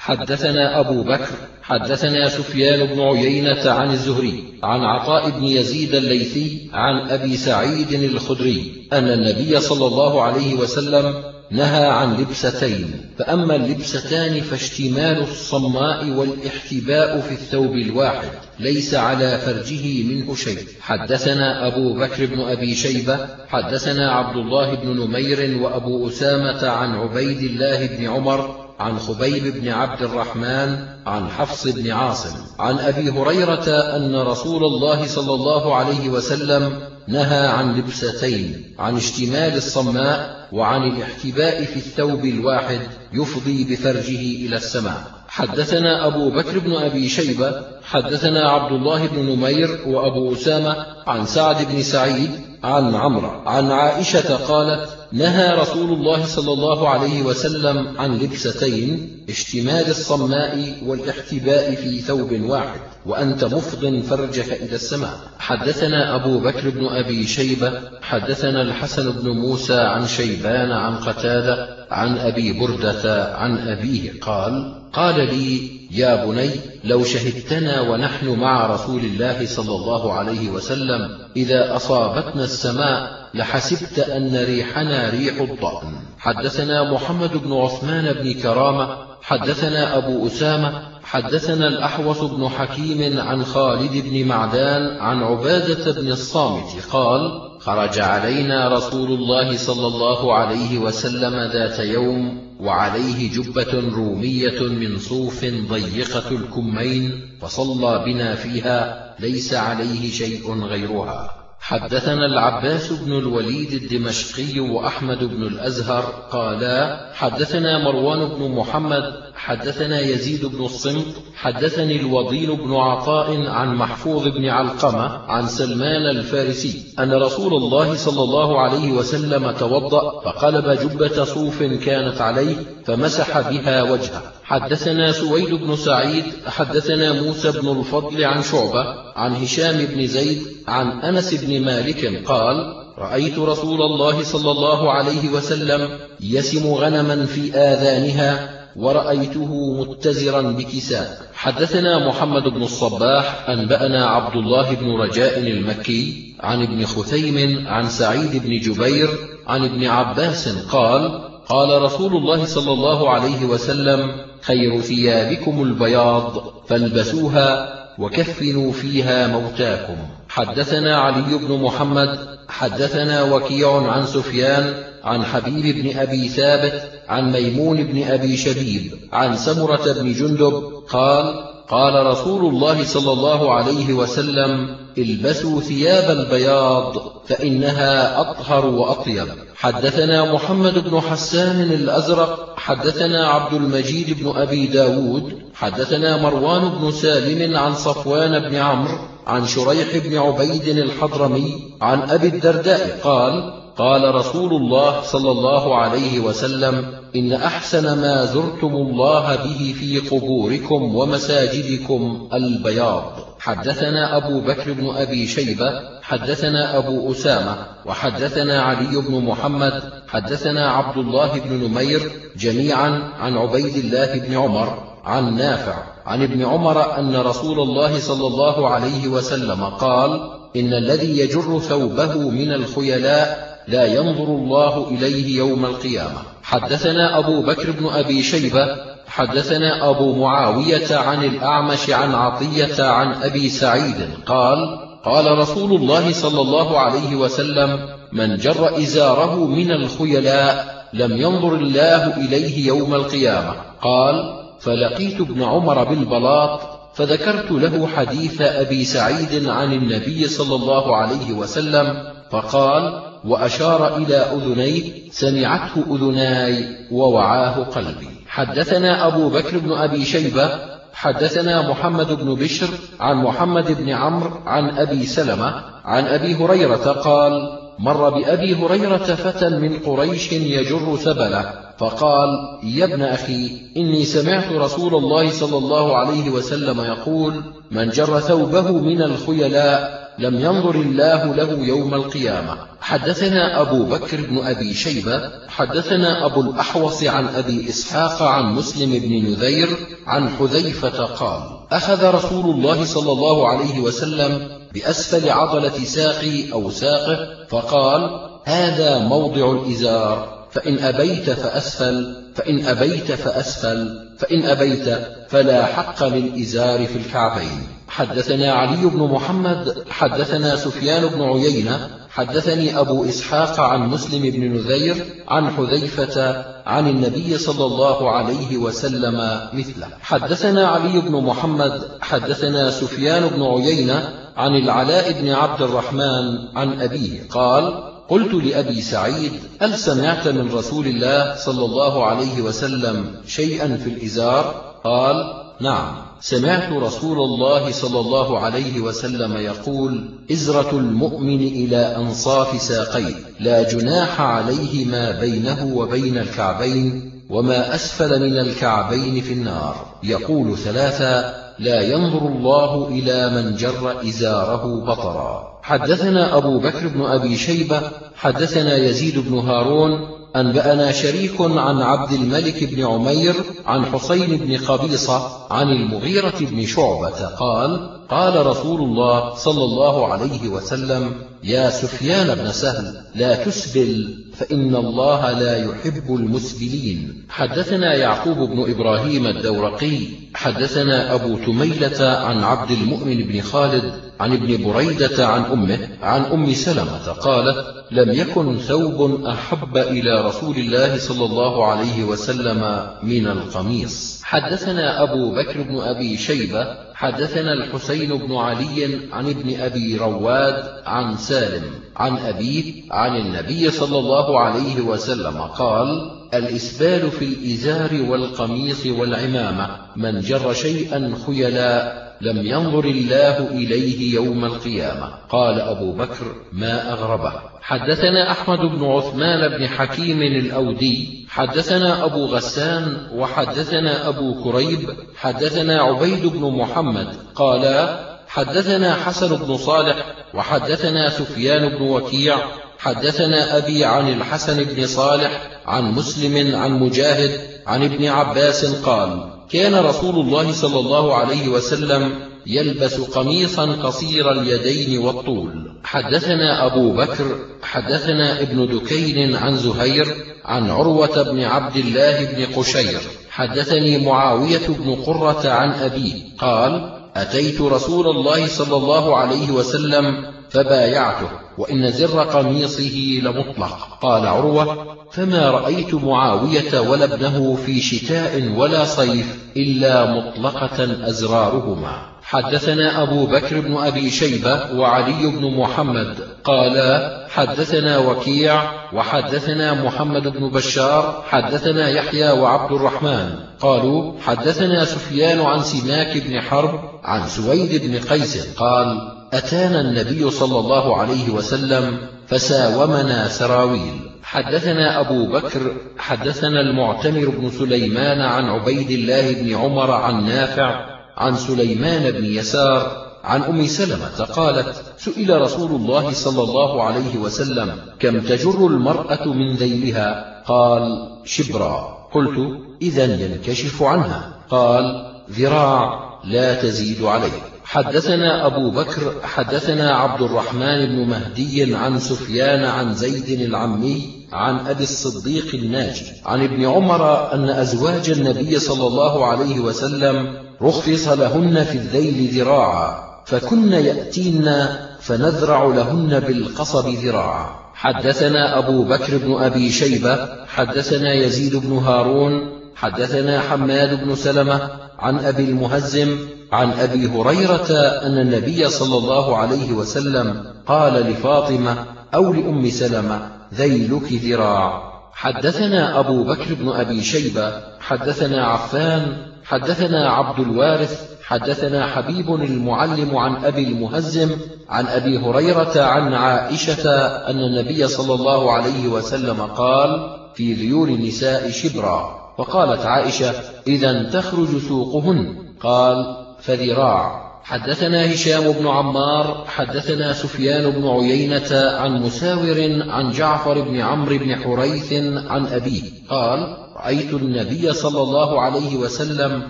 حدثنا أبو بكر حدثنا سفيان بن عيينة عن الزهري عن عطاء بن يزيد الليثي عن أبي سعيد الخدري أن النبي صلى الله عليه وسلم نهى عن لبستين فأما اللبستان فاشتمال الصماء والاحتباء في الثوب الواحد ليس على فرجه منه شيء. حدثنا أبو بكر بن أبي شيبة حدثنا عبد الله بن نمير وأبو أسامة عن عبيد الله بن عمر عن خبيب بن عبد الرحمن عن حفص بن عاصم عن أبي هريرة أن رسول الله صلى الله عليه وسلم نهى عن لبستين عن اشتمال الصماء وعن الاحتباء في الثوب الواحد يفضي بفرجه إلى السماء. حدثنا أبو بكر بن أبي شيبة حدثنا عبد الله بن نمير وأبو أسامة عن سعد بن سعيد عن عمرو عن عائشة قالت نهى رسول الله صلى الله عليه وسلم عن لبستين اشتمال الصماء والاحتباء في ثوب واحد وأنت مفض فرجك إلى السماء. حدثنا أبو بكر بن أبي شيبة حدثنا الحسن بن موسى عن شيبان عن قتادة عن أبي بردة عن أبيه قال قال لي يا بني لو شهدتنا ونحن مع رسول الله صلى الله عليه وسلم إذا أصابتنا السماء لحسبت أن ريحنا ريح الضأن. حدثنا محمد بن عثمان بن كرامة حدثنا أبو أسامة حدثنا الأحوص بن حكيم عن خالد بن معدان عن عبادة بن الصامت قال خرج علينا رسول الله صلى الله عليه وسلم ذات يوم وعليه جبة رومية من صوف ضيقة الكمين فصلى بنا فيها ليس عليه شيء غيرها. حدثنا العباس بن الوليد الدمشقي وأحمد بن الأزهر قالا حدثنا مروان بن محمد حدثنا يزيد بن الصمت حدثني الوضين بن عطاء عن محفوظ بن علقمة عن سلمان الفارسي أن رسول الله صلى الله عليه وسلم توضأ فقلب جبة صوف كانت عليه فمسح بها وجهه. حدثنا سويد بن سعيد حدثنا موسى بن الفضل عن شعبة عن هشام بن زيد عن أنس بن مالك قال رأيت رسول الله صلى الله عليه وسلم يسم غنما في آذانها ورأيته متزرا بكساء. حدثنا محمد بن الصباح أنبأنا عبد الله بن رجاء المكي عن ابن خثيم عن سعيد بن جبير عن ابن عباس قال قال رسول الله صلى الله عليه وسلم خير ثيابكم البياض فالبسوها وكفنوا فيها موتاكم. حدثنا علي بن محمد حدثنا وكيع عن سفيان عن حبيب بن أبي ثابت عن ميمون بن أبي شبيب عن سمرة بن جندب قال قال رسول الله صلى الله عليه وسلم البسوا ثياب البياض فإنها أطهر وأطيب. حدثنا محمد بن حسان الأزرق حدثنا عبد المجيد بن أبي داود حدثنا مروان بن سالم عن صفوان بن عمرو عن شريح بن عبيد الحضرمي عن أبي الدرداء قال قال رسول الله صلى الله عليه وسلم إن أحسن ما زرتم الله به في قبوركم ومساجدكم البياض. حدثنا أبو بكر بن أبي شيبة حدثنا أبو أسامة وحدثنا علي بن محمد حدثنا عبد الله بن نمير جميعا عن عبيد الله بن عمر عن نافع عن ابن عمر أن رسول الله صلى الله عليه وسلم قال إن الذي يجر ثوبه من الخيلاء لا ينظر الله إليه يوم القيامة. حدثنا أبو بكر بن أبي شيبة حدثنا أبو معاوية عن الأعمش عن عطية عن أبي سعيد قال قال رسول الله صلى الله عليه وسلم من جر إزاره من الخيلاء لم ينظر الله إليه يوم القيامة. قال فلقيت ابن عمر بالبلاط فذكرت له حديث أبي سعيد عن النبي صلى الله عليه وسلم فقال وأشار إلى أذنيه سمعته أذناي ووعاه قلبي. حدثنا أبو بكر بن أبي شيبة حدثنا محمد بن بشر عن محمد بن عمرو عن أبي سلمة عن أبي هريرة قال مر بأبي هريرة فتى من قريش يجر سبله فقال يا ابن أخي إني سمعت رسول الله صلى الله عليه وسلم يقول من جر ثوبه من الخيلاء لم ينظر الله له يوم القيامة. حدثنا أبو بكر بن أبي شيبة حدثنا أبو الأحوص عن أبي إسحاق عن مسلم بن نذير عن حذيفة قال أخذ رسول الله صلى الله عليه وسلم بأسفل عضلة ساقي أو ساقه فقال هذا موضع الإزار فإن أبيت فأسفل. فإن أبيت فأسفل فإن أبيت فلا حق للإزار في الكعبين. حدثنا علي بن محمد حدثنا سفيان بن عيينة حدثني أبو إسحاق عن مسلم بن نذير عن حذيفة عن النبي صلى الله عليه وسلم مثله. حدثنا علي بن محمد حدثنا سفيان بن عيينة عن العلاء بن عبد الرحمن عن أبيه قال قلت لأبي سعيد هل سمعت من رسول الله صلى الله عليه وسلم شيئا في الإزار؟ قال نعم. سمعت رسول الله صلى الله عليه وسلم يقول إزرة المؤمن إلى أنصاف ساقيه لا جناح عليه ما بينه وبين الكعبين وما أسفل من الكعبين في النار. يقول ثلاثا لا ينظر الله إلى من جر إزاره بطرا. حدثنا أبو بكر بن أبي شيبة حدثنا يزيد بن هارون أنبأنا شريك عن عبد الملك بن عمير عن حسين بن قبيصة عن المغيرة بن شعبة قال قال رسول الله صلى الله عليه وسلم يا سفيان بن سهل لا تسبل فإن الله لا يحب المسبلين. حدثنا يعقوب بن إبراهيم الدورقي حدثنا أبو تميلة عن عبد المؤمن بن خالد عن ابن بريدة عن أمه عن أم سلمة قالت لم يكن ثوب أحب إلى رسول الله صلى الله عليه وسلم من القميص. حدثنا أبو بكر بن أبي شيبة حدثنا الحسين بن علي عن ابن أبي رواد عن سالم عن أبيه عن النبي صلى الله عليه وسلم قال الإسبال في الإزار والقميص والعمامة من جر شيئا خيلا لم ينظر الله إليه يوم القيامة. قال أبو بكر ما أغربه. حدثنا أحمد بن عثمان بن حكيم الأودي. حدثنا أبو غسان وحدثنا أبو كريب. حدثنا عبيد بن محمد. قالا حدثنا حسن بن صالح وحدثنا سفيان بن وكيع. حدثنا أبي عن الحسن بن صالح عن مسلم عن مجاهد عن ابن عباس قال كان رسول الله صلى الله عليه وسلم يلبس قميصا قصير اليدين والطول. حدثنا أبو بكر حدثنا ابن دكين عن زهير عن عروة بن عبد الله بن قشير. حدثني معاوية بن قرة عن أبيه قال أتيت رسول الله صلى الله عليه وسلم فبايعته وإن زر قميصه لمطلق. قال عروة فما رأيت معاوية ولا ابنه في شتاء ولا صيف إلا مطلقة أزرارهما. حدثنا أبو بكر بن أبي شيبة وعلي بن محمد. قالا حدثنا وكيع وحدثنا محمد بن بشار حدثنا يحيى وعبد الرحمن. قالوا حدثنا سفيان عن سماك بن حرب عن سويد بن قيس. قال أتانا النبي صلى الله عليه وسلم فساومنا سراويل. حدثنا أبو بكر حدثنا المعتمر بن سليمان عن عبيد الله بن عمر عن نافع عن سليمان بن يسار عن أم سلمة قالت سئل رسول الله صلى الله عليه وسلم كم تجر المرأة من ذيلها؟ قال شبرا. قلت إذا ينكشف عنها. قال ذراع لا تزيد عليه. حدثنا أبو بكر حدثنا عبد الرحمن بن مهدي عن سفيان عن زيد العمي عن أبي الصديق الناجي عن ابن عمر أن أزواج النبي صلى الله عليه وسلم رخص لهن في الذيل ذراعا فكن يأتين فنذرع لهن بالقصب ذراعا. حدثنا أبو بكر بن أبي شيبة حدثنا يزيد بن هارون حدثنا حماد بن سلمة عن أبي المهزم عن أبي هريرة أن النبي صلى الله عليه وسلم قال لفاطمة أو لأم سلمة ذيلك ذراع. حدثنا أبو بكر بن أبي شيبة حدثنا عفان حدثنا عبد الوارث حدثنا حبيب المعلم عن أبي المهزم عن أبي هريرة عن عائشة أن النبي صلى الله عليه وسلم قال في ذيول النساء شبرا وقالت عائشة إذا تخرج سوقهن قال فذراع حدثنا هشام بن عمار حدثنا سفيان بن عيينة عن مساور عن جعفر بن عمرو بن حريث عن أبيه قال رأيت النبي صلى الله عليه وسلم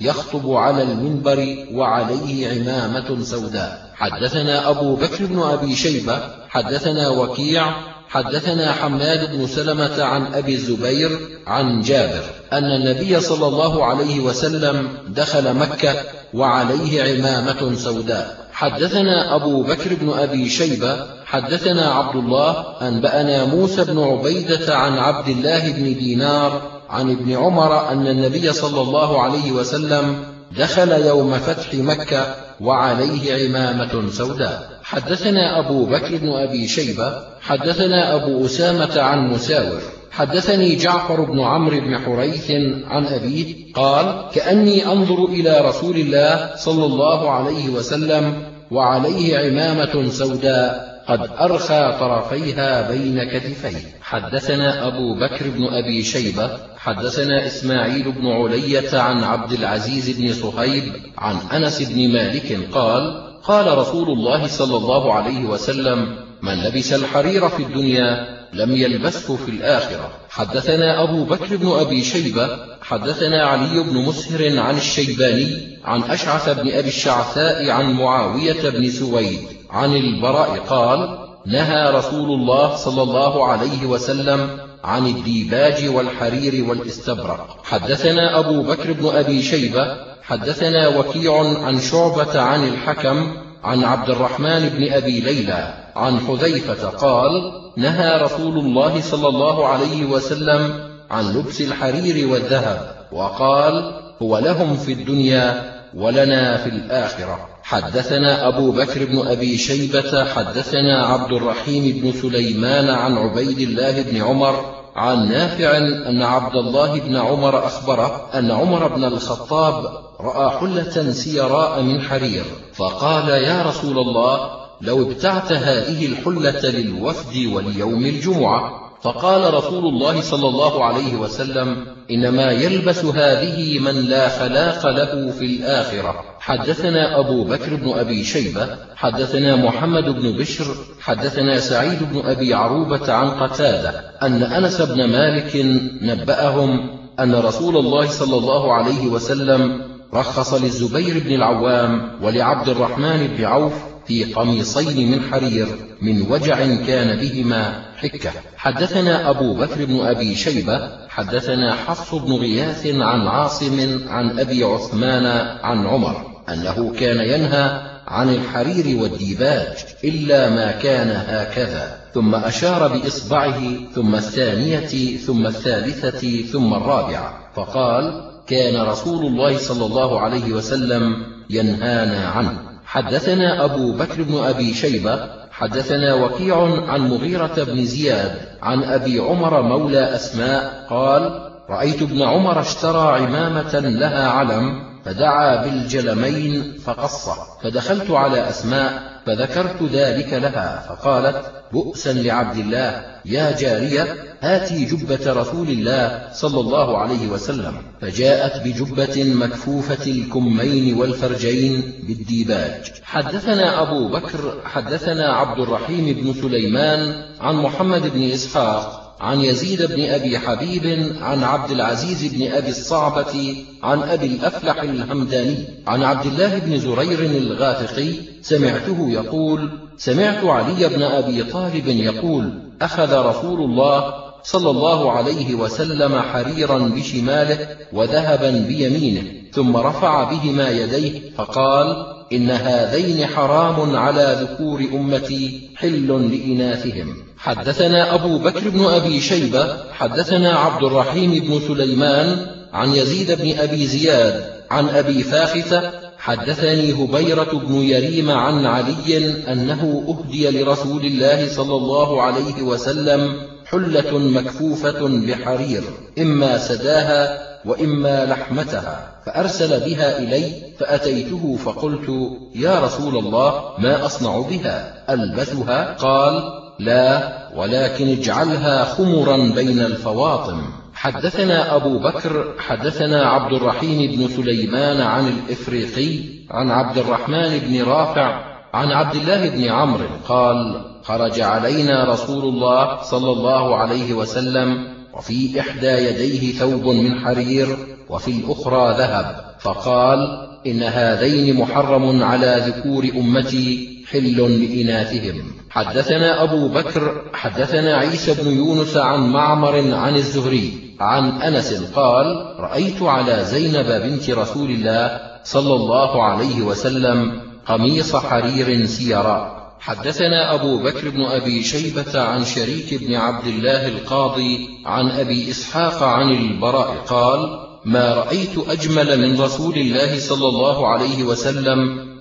يخطب على المنبر وعليه عمامة سوداء. حدثنا أبو بكر بن أبي شيبة حدثنا وكيع حدثنا حماد بن سلمة عن أبي الزبير عن جابر أن النبي صلى الله عليه وسلم دخل مكة وعليه عمامة سوداء. حدثنا أبو بكر بن أبي شيبة حدثنا عبد الله أنبأنا موسى بن عبيدة عن عبد الله بن دينار عن ابن عمر أن النبي صلى الله عليه وسلم دخل يوم فتح مكة وعليه عمامة سوداء. حدثنا أبو بكر بن أبي شيبة حدثنا أبو أسامة عن مساور حدثني جعفر بن عمرو بن حريث عن أبيه قال كأني أنظر إلى رسول الله صلى الله عليه وسلم وعليه عمامة سوداء قد أرخى طرفيها بين كتفيه. حدثنا أبو بكر بن أبي شيبة حدثنا إسماعيل بن علية عن عبد العزيز بن صهيب عن أنس بن مالك قال قال رسول الله صلى الله عليه وسلم من لبس الحرير في الدنيا لم يلبسه في الآخرة. حدثنا أبو بكر بن أبي شيبة حدثنا علي بن مسهر عن الشيباني عن أشعث بن أبي الشعثاء عن معاوية بن سويد عن البراء قال نهى رسول الله صلى الله عليه وسلم عن الديباج والحرير والاستبرق. حدثنا أبو بكر بن أبي شيبة حدثنا وكيع عن شعبة عن الحكم عن عبد الرحمن بن أبي ليلى عن حذيفة قال نهى رسول الله صلى الله عليه وسلم عن لبس الحرير والذهب وقال هو لهم في الدنيا ولنا في الآخرة. حدثنا أبو بكر بن أبي شيبة حدثنا عبد الرحيم بن سليمان عن عبيد الله بن عمر عن نافع أن عبد الله بن عمر أخبره أن عمر بن الخطاب رأى حلة سيراء من حرير فقال يا رسول الله لو ابتعت هذه الحلة للوفد وليوم الجمعة فقال رسول الله صلى الله عليه وسلم إنما يلبس هذه من لا خلاق له في الآخرة. حدثنا أبو بكر بن أبي شيبة حدثنا محمد بن بشر حدثنا سعيد بن أبي عروبة عن قتادة أن أنس بن مالك نبأهم أن رسول الله صلى الله عليه وسلم رخص للزبير بن العوام ولعبد الرحمن بن عوف في قميصين من حرير من وجع كان بهما حكة. حدثنا أبو بكر بن أبي شيبة حدثنا حفص بن غياث عن عاصم عن أبي عثمان عن عمر أنه كان ينهى عن الحرير والديباج إلا ما كان هكذا. ثم أشار بإصبعه ثم الثانية ثم الثالثة ثم الرابعة. فقال كان رسول الله صلى الله عليه وسلم ينهانا عنه. حدثنا أبو بكر بن أبي شيبة حدثنا وكيع عن مغيرة بن زياد عن أبي عمر مولى أسماء قال رأيت ابن عمر اشترى عمامة لها علم فدعا بالجلمين فقصه فدخلت على أسماء فذكرت ذلك لها فقالت بؤسا لعبد الله يا جارية هاتي جبة رسول الله صلى الله عليه وسلم. فجاءت بجبة مكفوفة الكمين والفرجين بالديباج. حدثنا أبو بكر حدثنا عبد الرحيم بن سليمان عن محمد بن إسحاق عن يزيد بن أبي حبيب عن عبد العزيز بن أبي الصعبة عن أبي الأفلح الهمداني عن عبد الله بن زرير الغافقي سمعته يقول سمعت علي بن أبي طالب يقول أخذ رسول الله صلى الله عليه وسلم حريرا بشماله وذهبا بيمينه ثم رفع بهما يديه فقال إن هذين حرام على ذكور أمتي حل لإناثهم. حدثنا أبو بكر بن أبي شيبة حدثنا عبد الرحيم بن سليمان عن يزيد بن أبي زياد عن أبي فاخثة حدثني هبيرة بن يريم عن علي أنه أهدي لرسول الله صلى الله عليه وسلم حلة مكفوفة بحرير إما سداها وإما لحمتها. فأرسل بها إلي فأتيته فقلت يا رسول الله ما أصنع بها؟ ألبثها قال لا ولكن اجعلها خمرا بين الفواطم. حدثنا أبو بكر حدثنا عبد الرحيم بن سليمان عن الإفريقي عن عبد الرحمن بن رافع عن عبد الله بن عمرو قال خرج علينا رسول الله صلى الله عليه وسلم وفي إحدى يديه ثوب من حرير وفي الأخرى ذهب فقال إن هذين محرم على ذكور أمتي حل لإناثهم. حدثنا أبو بكر حدثنا عيسى بن يونس عن معمر عن الزهري عن أنس قال رأيت على زينب بنت رسول الله صلى الله عليه وسلم قميص حرير سيرا حدثنا أبو بكر بن أبي شيبة عن شريك بن عبد الله القاضي عن أبي إسحاق عن البراء قال ما رأيت أجمل من رسول الله صلى الله عليه وسلم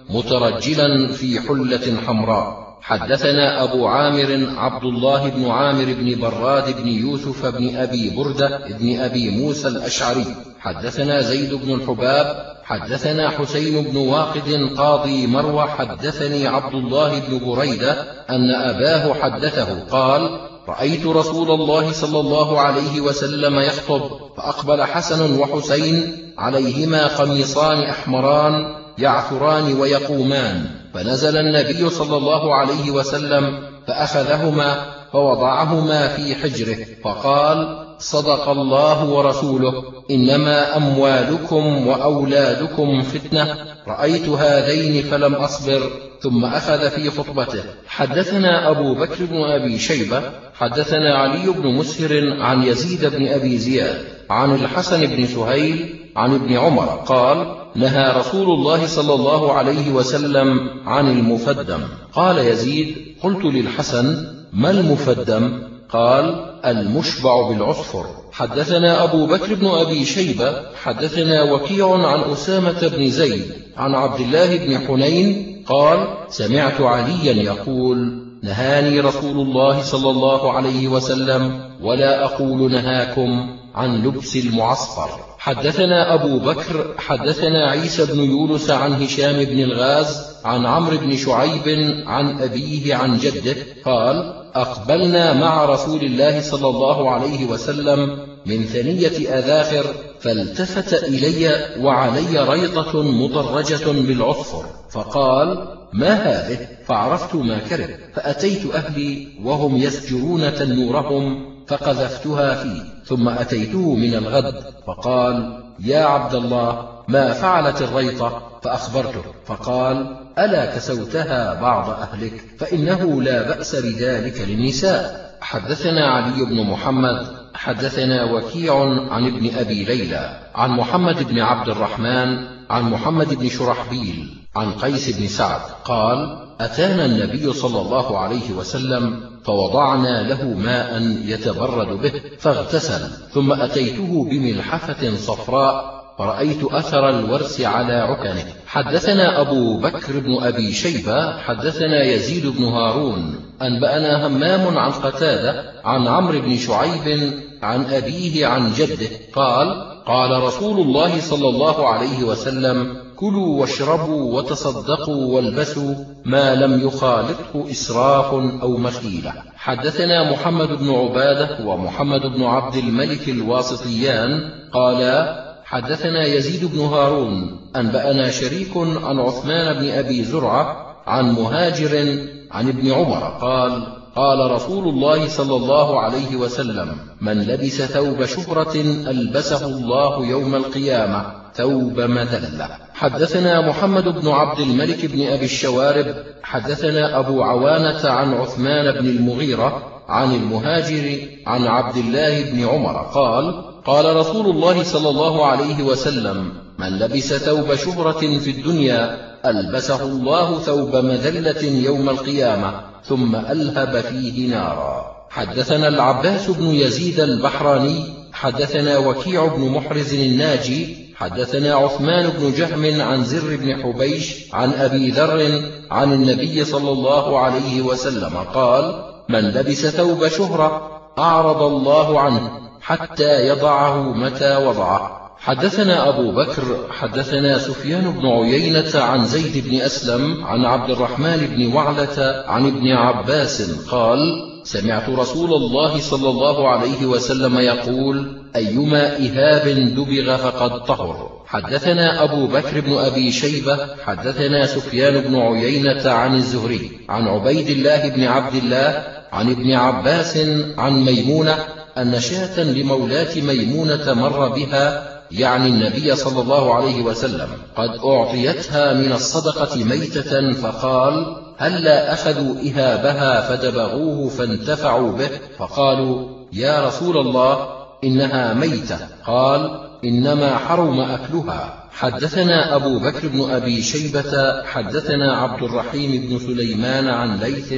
مترجلا في حلة حمراء. حدثنا أبو عامر عبد الله بن عامر بن براد بن يوسف بن أبي بردة بن أبي موسى الأشعري. حدثنا زيد بن الحباب حدثنا حسين بن واقد قاضي مروى حدثني عبد الله بن بريدة أن أباه حدثه قال رأيت رسول الله صلى الله عليه وسلم يخطب فأقبل حسن وحسين عليهما قميصان أحمران يعثران ويقومان. فنزل النبي صلى الله عليه وسلم فأخذهما فوضعهما في حجره فقال صدق الله ورسوله. إنما أموالكم وأولادكم فتنة. رأيت هذين فلم أصبر. ثم أخذ في خطبته. حدثنا أبو بكر بن أبي شيبة. حدثنا علي بن مسهر عن يزيد بن أبي زياد عن الحسن بن سهيل عن ابن عمر قال نهى رسول الله صلى الله عليه وسلم عن المفدم. قال يزيد قلت للحسن ما المفدم؟ قال المشبع بالعصفر. حدثنا أبو بكر بن أبي شيبة حدثنا وكيع عن أسامة بن زيد عن عبد الله بن حنين قال سمعت عليا يقول نهاني رسول الله صلى الله عليه وسلم ولا أقول نهاكم. عن لبس المعصفر. حدثنا أبو بكر حدثنا عيسى بن يونس عن هشام بن الغاز عن عمرو بن شعيب عن أبيه عن جده قال أقبلنا مع رسول الله صلى الله عليه وسلم من ثنية أذاخر فالتفت إلي وعلي ريضة مطرجة بالعصفر فقال ما هذه؟ فعرفت ما كره فأتيت أهلي وهم يسجرون تنورهم فقذفتها فيه. ثم أتيته من الغد فقال يا عبد الله ما فعلت الريطة؟ فأخبرته فقال ألا كسوتها بعض أهلك فإنه لا بأس بذلك للنساء. حدثنا علي بن محمد حدثنا وكيع عن ابن أبي ليلى عن محمد بن عبد الرحمن عن محمد بن شرحبيل عن قيس بن سعد قال أتانا النبي صلى الله عليه وسلم فوضعنا له ماء يتبرد به فاغتسل ثم أتيته بملحفة صفراء فرأيت أثر الورس على عكنه. حدثنا أبو بكر بن أبي شيبة حدثنا يزيد بن هارون. أنبأنا همام عن قتادة عن عمرو بن شعيب عن أبيه عن جده قال قال رسول الله صلى الله عليه وسلم كلوا واشربوا وتصدقوا والبسوا ما لم يخالطه إسراف أو مخيلة. حدثنا محمد بن عبادة ومحمد بن عبد الملك الواسطيان قالا حدثنا يزيد بن هارون أنبأنا شريك عن عثمان بن أبي زرعة عن مهاجر عن ابن عمر قال قال رسول الله صلى الله عليه وسلم من لبس ثوب شهرة ألبسه الله يوم القيامة ثوب مذلة حدثنا محمد بن عبد الملك بن أبي الشوارب حدثنا أبو عوانة عن عثمان بن المغيرة عن المهاجر عن عبد الله بن عمر قال قال رسول الله صلى الله عليه وسلم من لبس ثوب شهرة في الدنيا ألبسه الله ثوب مذلة يوم القيامة ثم ألهب فيه نارا. حدثنا العباس بن يزيد البحراني حدثنا وكيع بن محرز الناجي حدثنا عثمان بن جهم عن زر بن حبيش عن أبي ذر عن النبي صلى الله عليه وسلم قال من لبس ثوب شهرة أعرض الله عنه حتى يضعه متى وضعه. حدثنا أبو بكر حدثنا سفيان بن عيينة عن زيد بن أسلم عن عبد الرحمن بن وعلة عن ابن عباس قال سمعت رسول الله صلى الله عليه وسلم يقول أيما إهاب دبغ فقد طهر حدثنا أبو بكر بن أبي شيبة حدثنا سفيان بن عيينة عن الزهري عن عبيد الله بن عبد الله عن ابن عباس عن ميمونة أن شاة لمولاة ميمونة مر بها يعني النبي صلى الله عليه وسلم قد أعطيتها من الصدقة ميتة فقال هلا أخذوا إهابها فدبغوه فانتفعوا به؟ فقالوا يا رسول الله إنها ميتة. قال إنما حرم أكلها. حدثنا أبو بكر بن أبي شيبة حدثنا عبد الرحيم بن سليمان عن ليث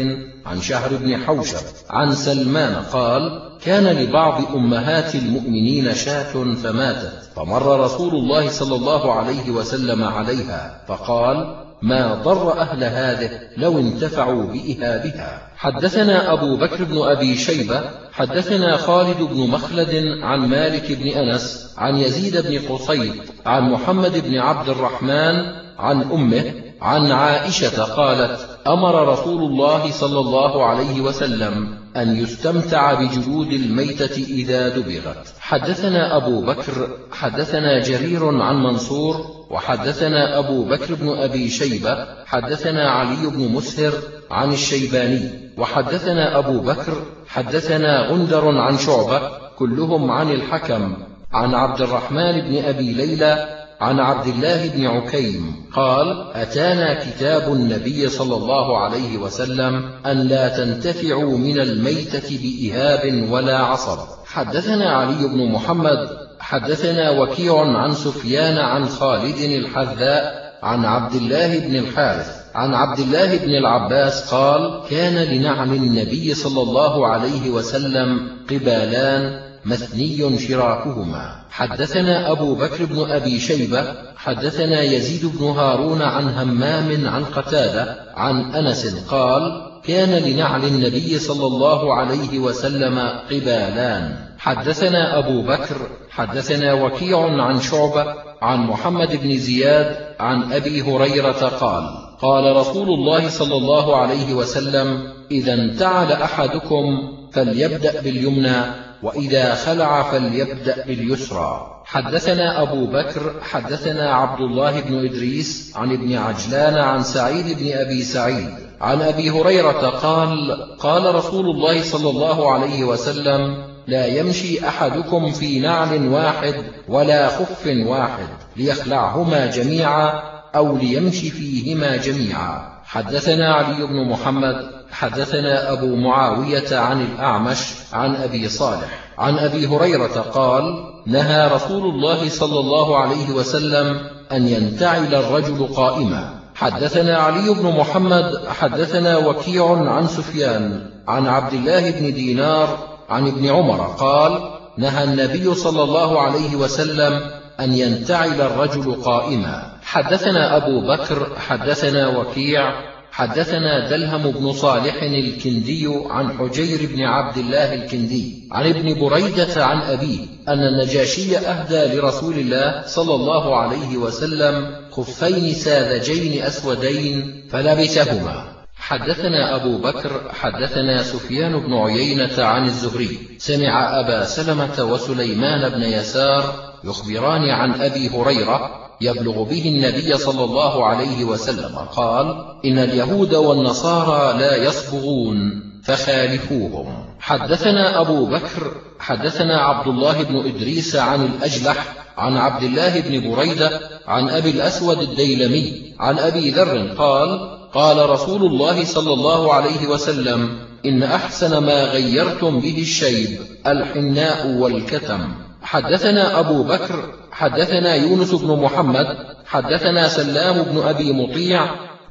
عن شهر بن حوشب عن سلمان قال كان لبعض أمهات المؤمنين شاة فماتت. فمر رسول الله صلى الله عليه وسلم عليها فقال ما ضر أهل هذه لو انتفعوا بإهابها. حدثنا أبو بكر بن أبي شيبة حدثنا خالد بن مخلد عن مالك بن أنس عن يزيد بن قصيد عن محمد بن عبد الرحمن عن أمه عن عائشة قالت أمر رسول الله صلى الله عليه وسلم أن يستمتع بجلود الميتة إذا دبغت. حدثنا أبو بكر حدثنا جرير عن منصور وحدثنا أبو بكر بن أبي شيبة حدثنا علي بن مسهر عن الشيباني وحدثنا أبو بكر حدثنا غندر عن شعبة كلهم عن الحكم. عن عبد الرحمن بن أبي ليلى عن عبد الله بن عكيم قال أتانا كتاب النبي صلى الله عليه وسلم أن لا تنتفعوا من الميتة بإهاب ولا عصب. حدثنا علي بن محمد حدثنا وكيع عن سفيان عن خالد الحذاء عن عبد الله بن الحارث عن عبد الله بن العباس قال كان لنعم النبي صلى الله عليه وسلم قبالان مثني شراكهما. حدثنا أبو بكر بن أبي شيبة حدثنا يزيد بن هارون عن همام عن قتادة عن أنس قال كان لنعل النبي صلى الله عليه وسلم قبالان. حدثنا أبو بكر حدثنا وكيع عن شعبة عن محمد بن زياد عن أبي هريرة قال قال رسول الله صلى الله عليه وسلم إذا انتعل أحدكم فليبدأ باليمنى وإذا خلع فليبدأ باليسرى. حدثنا أبو بكر حدثنا عبد الله بن إدريس عن ابن عجلان عن سعيد بن أبي سعيد. عن أبي هريرة قال قال رسول الله صلى الله عليه وسلم لا يمشي أحدكم في نعل واحد ولا خف واحد ليخلعهما جميعا أو ليمشي فيهما جميعا. حدثنا علي بن محمد حدثنا أبو معاوية عن الأعمش عن أبي صالح عن أبي هريرة قال نهى رسول الله صلى الله عليه وسلم أن ينتعل الرجل قائما. حدثنا علي بن محمد حدثنا وكيع عن سفيان عن عبد الله بن دينار عن ابن عمر قال نهى النبي صلى الله عليه وسلم أن ينتعل الرجل قائما. حدثنا أبو بكر حدثنا وكيع حدثنا دلهم بن صالح الكندي عن حجير بن عبد الله الكندي عن ابن بريدة عن أبيه أن النجاشي أهدى لرسول الله صلى الله عليه وسلم خفين ساذجين أسودين فلبسهما. حدثنا أبو بكر حدثنا سفيان بن عيينة عن الزهري. سمع أبا سلمة وسليمان بن يسار يخبران عن أبي هريرة يبلغ به النبي صلى الله عليه وسلم قال إن اليهود والنصارى لا يصبغون فخالفوهم. حدثنا أبو بكر حدثنا عبد الله بن إدريس عن الأجلح عن عبد الله بن بريدة عن أبي الأسود الديلمي عن أبي ذر قال قال رسول الله صلى الله عليه وسلم إن أحسن ما غيرتم به الشيب الحناء والكتم. حدثنا أبو بكر حدثنا يونس بن محمد حدثنا سلام بن أبي مطيع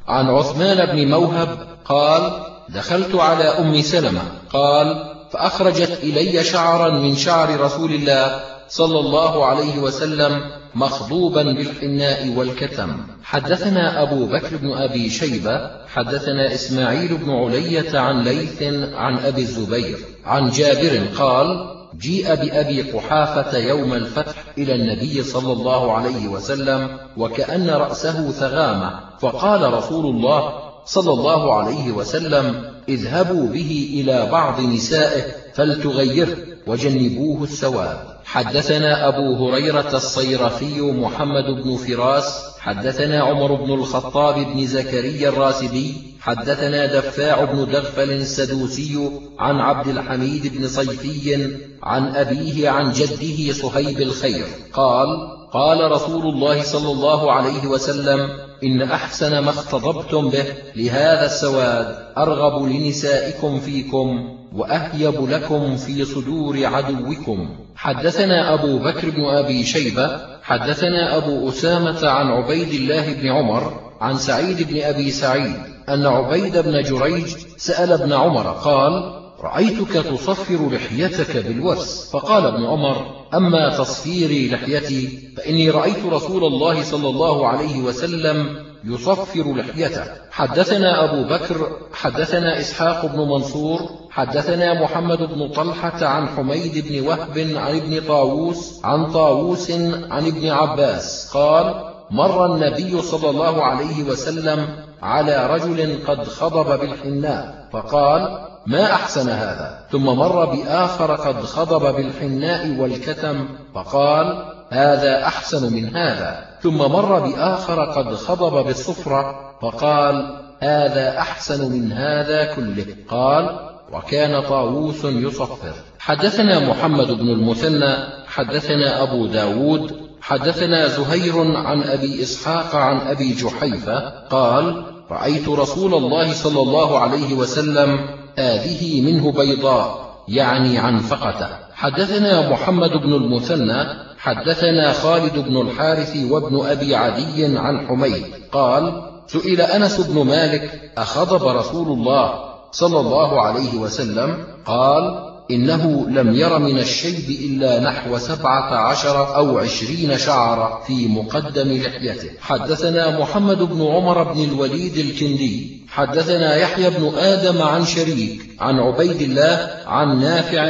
عن عثمان بن موهب قال دخلت على أم سلمة. قال فأخرجت إلي شعرا من شعر رسول الله صلى الله عليه وسلم مخضوبا بالحناء والكتم. حدثنا أبو بكر بن أبي شيبة حدثنا إسماعيل بن علية عن ليث عن أبي الزبير عن جابر قال جيء بأبي قحافة يوم الفتح إلى النبي صلى الله عليه وسلم وكأن رأسه ثغامة فقال رسول الله صلى الله عليه وسلم اذهبوا به إلى بعض نسائه فلتغيره وجنبوه السواد حدثنا أبو هريرة الصيرفي محمد بن فراس حدثنا عمر بن الخطاب بن زكريا الراسبي حدثنا دفاع بن دغفل السدوسي عن عبد الحميد بن صيفي عن أبيه عن جده صهيب الخير. قال قال رسول الله صلى الله عليه وسلم إن أحسن ما اختضبتم به لهذا السواد أرغب لنسائكم فيكم وأهيب لكم في صدور عدوكم. حدثنا أبو بكر بن أبي شيبة حدثنا أبو أسامة عن عبيد الله بن عمر عن سعيد بن أبي سعيد أن عبيد بن جريج سأل ابن عمر قال رأيتك تصفر لحيتك بالورس. فقال ابن عمر أما تصفيري لحيتي فإني رأيت رسول الله صلى الله عليه وسلم يصفر لحيته. حدثنا أبو بكر حدثنا إسحاق بن منصور حدثنا محمد بن طلحة عن حميد بن وهب عن ابن طاووس عن طاووس عن ابن عباس قال مر النبي صلى الله عليه وسلم على رجل قد خضب بالحناء فقال ما أحسن هذا؟ ثم مر بآخر قد خضب بالحناء والكتم فقال هذا أحسن من هذا. ثم مر بآخر قد خضب بالصفرة فقال هذا أحسن من هذا كله. قال وكان طاووس يصفر. حدثنا محمد بن المثنى حدثنا أبو داود حدثنا زهير عن أبي إسحاق عن أبي جحيفة قال رأيت رسول الله صلى الله عليه وسلم هذه منه بيضاء يعني عن فقته. حدثنا محمد بن المثنى حدثنا خالد بن الحارث وابن أبي عدي عن حميد قال سئل أنس بن مالك أخضب رسول الله صلى الله عليه وسلم قال إنه لم ير من الشيب إلا نحو سبعة عشر أو عشرين شعر في مقدم لحيته. حدثنا محمد بن عمر بن الوليد الكندي حدثنا يحيى بن آدم عن شريك عن عبيد الله عن نافع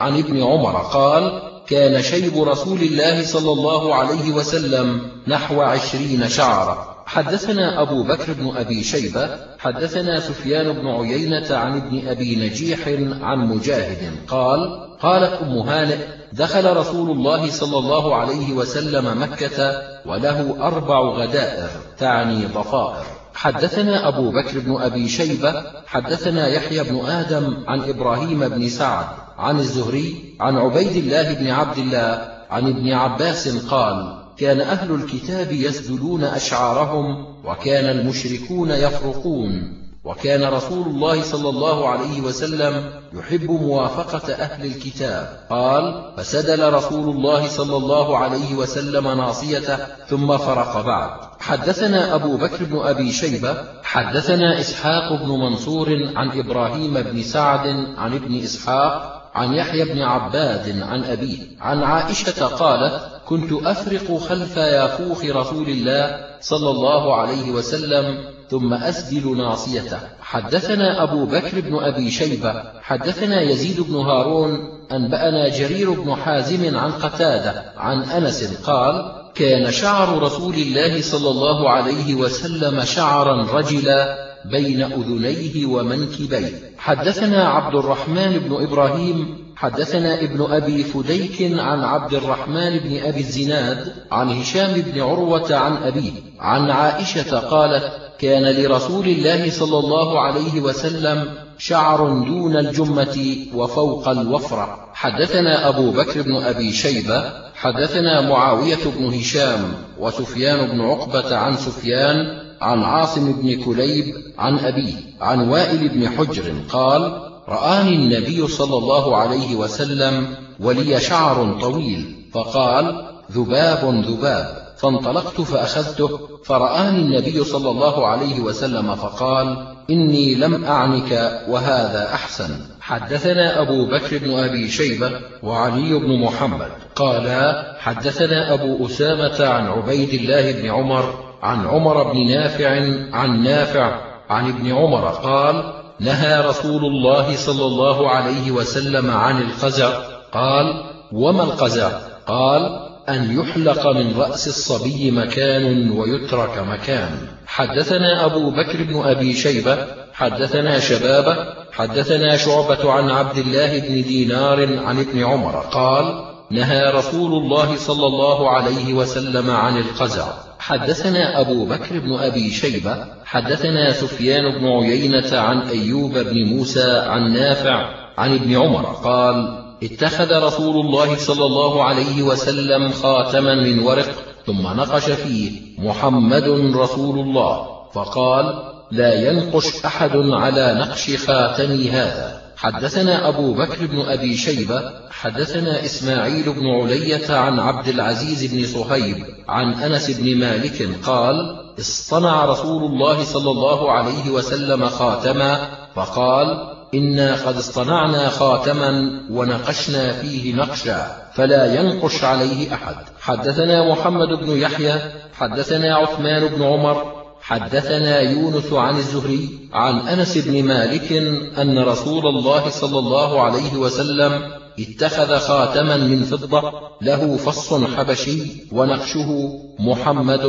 عن ابن عمر قال كان شيب رسول الله صلى الله عليه وسلم نحو عشرين شعرا. حدثنا أبو بكر بن أبي شيبة حدثنا سفيان بن عيينة عن ابن أبي نجيح عن مجاهد قال قالت أم هانئ دخل رسول الله صلى الله عليه وسلم مكة وله أربع غدائر تعني ضفائر. حدثنا أبو بكر بن أبي شيبة حدثنا يحيى بن آدم عن إبراهيم بن سعد عن الزهري عن عبيد الله بن عبد الله عن ابن عباس قال كان أهل الكتاب يسدلون أشعارهم وكان المشركون يفرقون. وكان رسول الله صلى الله عليه وسلم يحب موافقة أهل الكتاب. قال فسدل رسول الله صلى الله عليه وسلم ناصيته ثم فرق بعد. حدثنا أبو بكر بن أبي شيبة حدثنا إسحاق بن منصور عن إبراهيم بن سعد عن ابن إسحاق عن يحيى بن عباد عن أبيه عن عائشة قالت كنت أفرق خلف يافوخ رسول الله صلى الله عليه وسلم ثم أسدل ناصيته. حدثنا أبو بكر بن أبي شيبة حدثنا يزيد بن هارون أنبأنا جرير بن حازم عن قتادة عن أنس قال كان شعر رسول الله صلى الله عليه وسلم شعرا رجلا بين أذنيه ومنكبيه. حدثنا عبد الرحمن بن إبراهيم حدثنا ابن أبي فديك عن عبد الرحمن بن أبي الزناد عن هشام بن عروة عن أبيه عن عائشة قالت كان لرسول الله صلى الله عليه وسلم شعر دون الجمة وفوق الوفرة. حدثنا أبو بكر بن أبي شيبة حدثنا معاوية بن هشام وسفيان بن عقبة عن سفيان عن عاصم بن كليب عن أبيه عن وائل بن حجر قال رآني النبي صلى الله عليه وسلم ولي شعر طويل فقال ذباب ذباب. فانطلقت فأخذته فرآني النبي صلى الله عليه وسلم فقال إني لم أعنك وهذا أحسن. حدثنا أبو بكر بن أبي شيبة وعلي بن محمد. قالا حدثنا أبو أسامة عن عبيد الله بن عمر عن عمر بن نافع عن نافع عن ابن عمر. قال نهى رسول الله صلى الله عليه وسلم عن الخزع قال وما القزع؟ قال أن يحلق من رأس الصبي مكان ويترك مكان. حدثنا أبو بكر بن أبي شيبة حدثنا شبابة حدثنا شعبة عن عبد الله بن دينار عن ابن عمر قال نهى رسول الله صلى الله عليه وسلم عن القزع. حدثنا أبو بكر بن أبي شيبة حدثنا سفيان بن عيينة عن أيوب بن موسى عن نافع عن ابن عمر قال اتخذ رسول الله صلى الله عليه وسلم خاتما من ورق ثم نقش فيه محمد رسول الله فقال لا ينقش أحد على نقش خاتمي هذا. حدثنا أبو بكر بن أبي شيبة حدثنا إسماعيل بن علية عن عبد العزيز بن صهيب عن أنس بن مالك قال اصطنع رسول الله صلى الله عليه وسلم خاتما فقال إنا قد اصطنعنا خاتما ونقشنا فيه نقشا فلا ينقش عليه أحد. حدثنا محمد بن يحيى حدثنا عثمان بن عمر حدثنا يونس عن الزهري عن أنس بن مالك أن رسول الله صلى الله عليه وسلم اتخذ خاتما من فضة له فص حبشي ونقشه محمد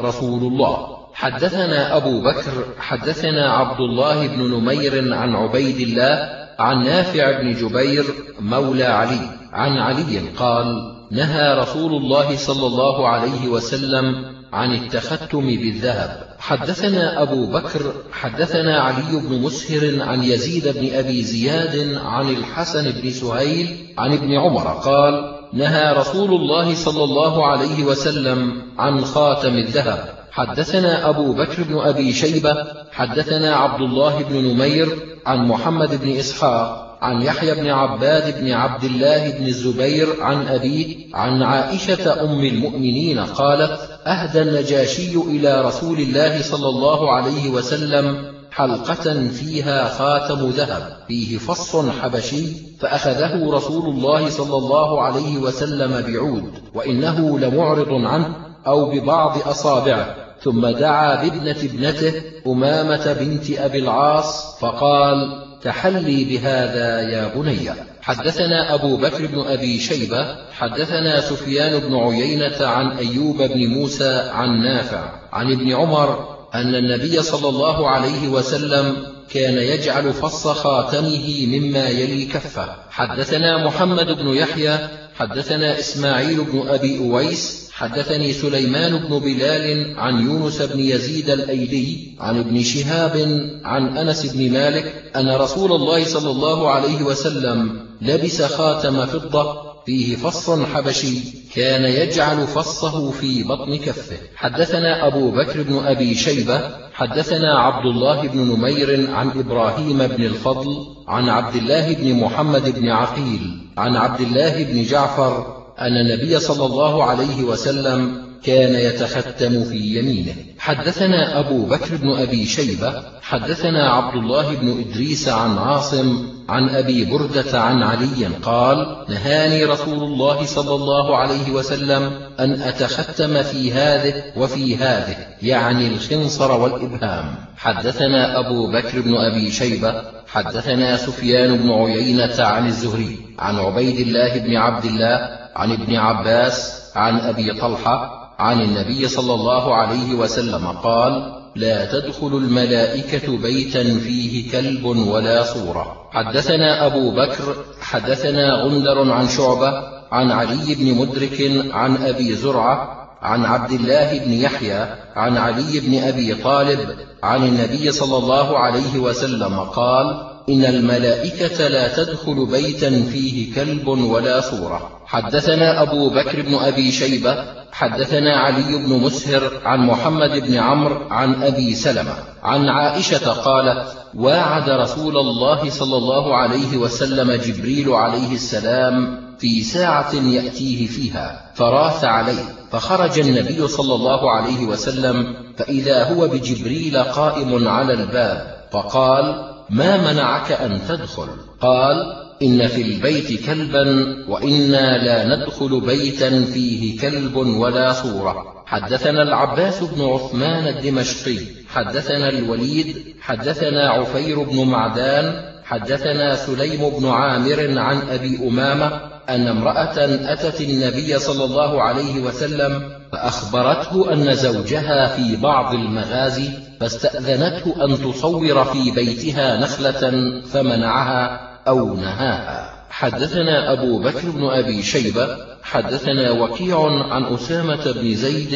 رسول الله. حدثنا أبو بكر حدثنا عبد الله بن نمير عن عبيد الله عن نافع بن جبير مولى علي عن علي قال نهى رسول الله صلى الله عليه وسلم عن التختم بالذهب. حدثنا أبو بكر حدثنا علي بن مسهر عن يزيد بن أبي زياد عن الحسن بن سهيل عن ابن عمر قال نهى رسول الله صلى الله عليه وسلم عن خاتم الذهب. حدثنا أبو بكر بن أبي شيبة حدثنا عبد الله بن نمير عن محمد بن إسحاق عن يحيى بن عباد بن عبد الله بن الزبير عن أبيه عن عائشة أم المؤمنين قالت أهدى النجاشي إلى رسول الله صلى الله عليه وسلم حلقة فيها خاتم ذهب. فيه فص حبشي فأخذه رسول الله صلى الله عليه وسلم بعود وإنه لمعرض عنه أو ببعض أصابعه. ثم دعا بابنة ابنته أمامة بنت أبي العاص فقال تحلي بهذا يا بني. حدثنا أبو بكر بن أبي شيبة حدثنا سفيان بن عيينة عن أيوب بن موسى عن نافع عن ابن عمر أن النبي صلى الله عليه وسلم كان يجعل فص خاتمه مما يلي كفه. حدثنا محمد بن يحيى حدثنا إسماعيل بن أبي أويس حدثني سليمان بن بلال عن يونس بن يزيد الأيلي عن ابن شهاب عن أنس بن مالك أن رسول الله صلى الله عليه وسلم لبس خاتم فضة فيه فص حبشي كان يجعل فصه في بطن كفه. حدثنا أبو بكر بن أبي شيبة حدثنا عبد الله بن نمير عن إبراهيم بن الفضل عن عبد الله بن محمد بن عقيل عن عبد الله بن جعفر أن النبي صلى الله عليه وسلم كان يتختم في يمينه. حدثنا أبو بكر بن أبي شيبة حدثنا عبد الله بن إدريس عن عاصم عن أبي بردة عن علي قال نهاني رسول الله صلى الله عليه وسلم أن أتختم في هذه وفي هذه يعني الخنصر والإبهام. حدثنا أبو بكر بن أبي شيبة حدثنا سفيان بن عيينة عن الزهري عن عبيد الله بن عبد الله عن ابن عباس عن أبي طلحة عن النبي صلى الله عليه وسلم قال لا تدخل الملائكة بيتا فيه كلب ولا صورة. حدثنا أبو بكر حدثنا غندر عن شعبة عن علي بن مدرك عن أبي زرعة عن عبد الله بن يحيى عن علي بن أبي طالب عن النبي صلى الله عليه وسلم قال إن الملائكة لا تدخل بيتا فيه كلب ولا صورة. حدثنا أبو بكر بن أبي شيبة حدثنا علي بن مسهر عن محمد بن عمرو عن أبي سلمة. عن عائشة قالت واعد رسول الله صلى الله عليه وسلم جبريل عليه السلام في ساعة يأتيه فيها فراث عليه فخرج النبي صلى الله عليه وسلم فإذا هو بجبريل قائم على الباب فقال ما منعك أن تدخل؟ قال إن في البيت كلبا وإنا لا ندخل بيتا فيه كلب ولا صورة. حدثنا العباس بن عثمان الدمشقي حدثنا الوليد حدثنا عفير بن معدان حدثنا سليم بن عامر عن أبي أمامة أن امرأة أتت النبي صلى الله عليه وسلم فأخبرته أن زوجها في بعض المغازي فاستأذنته أن تصور في بيتها نخلة فمنعها أو نهاها. حدثنا أبو بكر بن أبي شيبة حدثنا وكيع عن أسامة بن زيد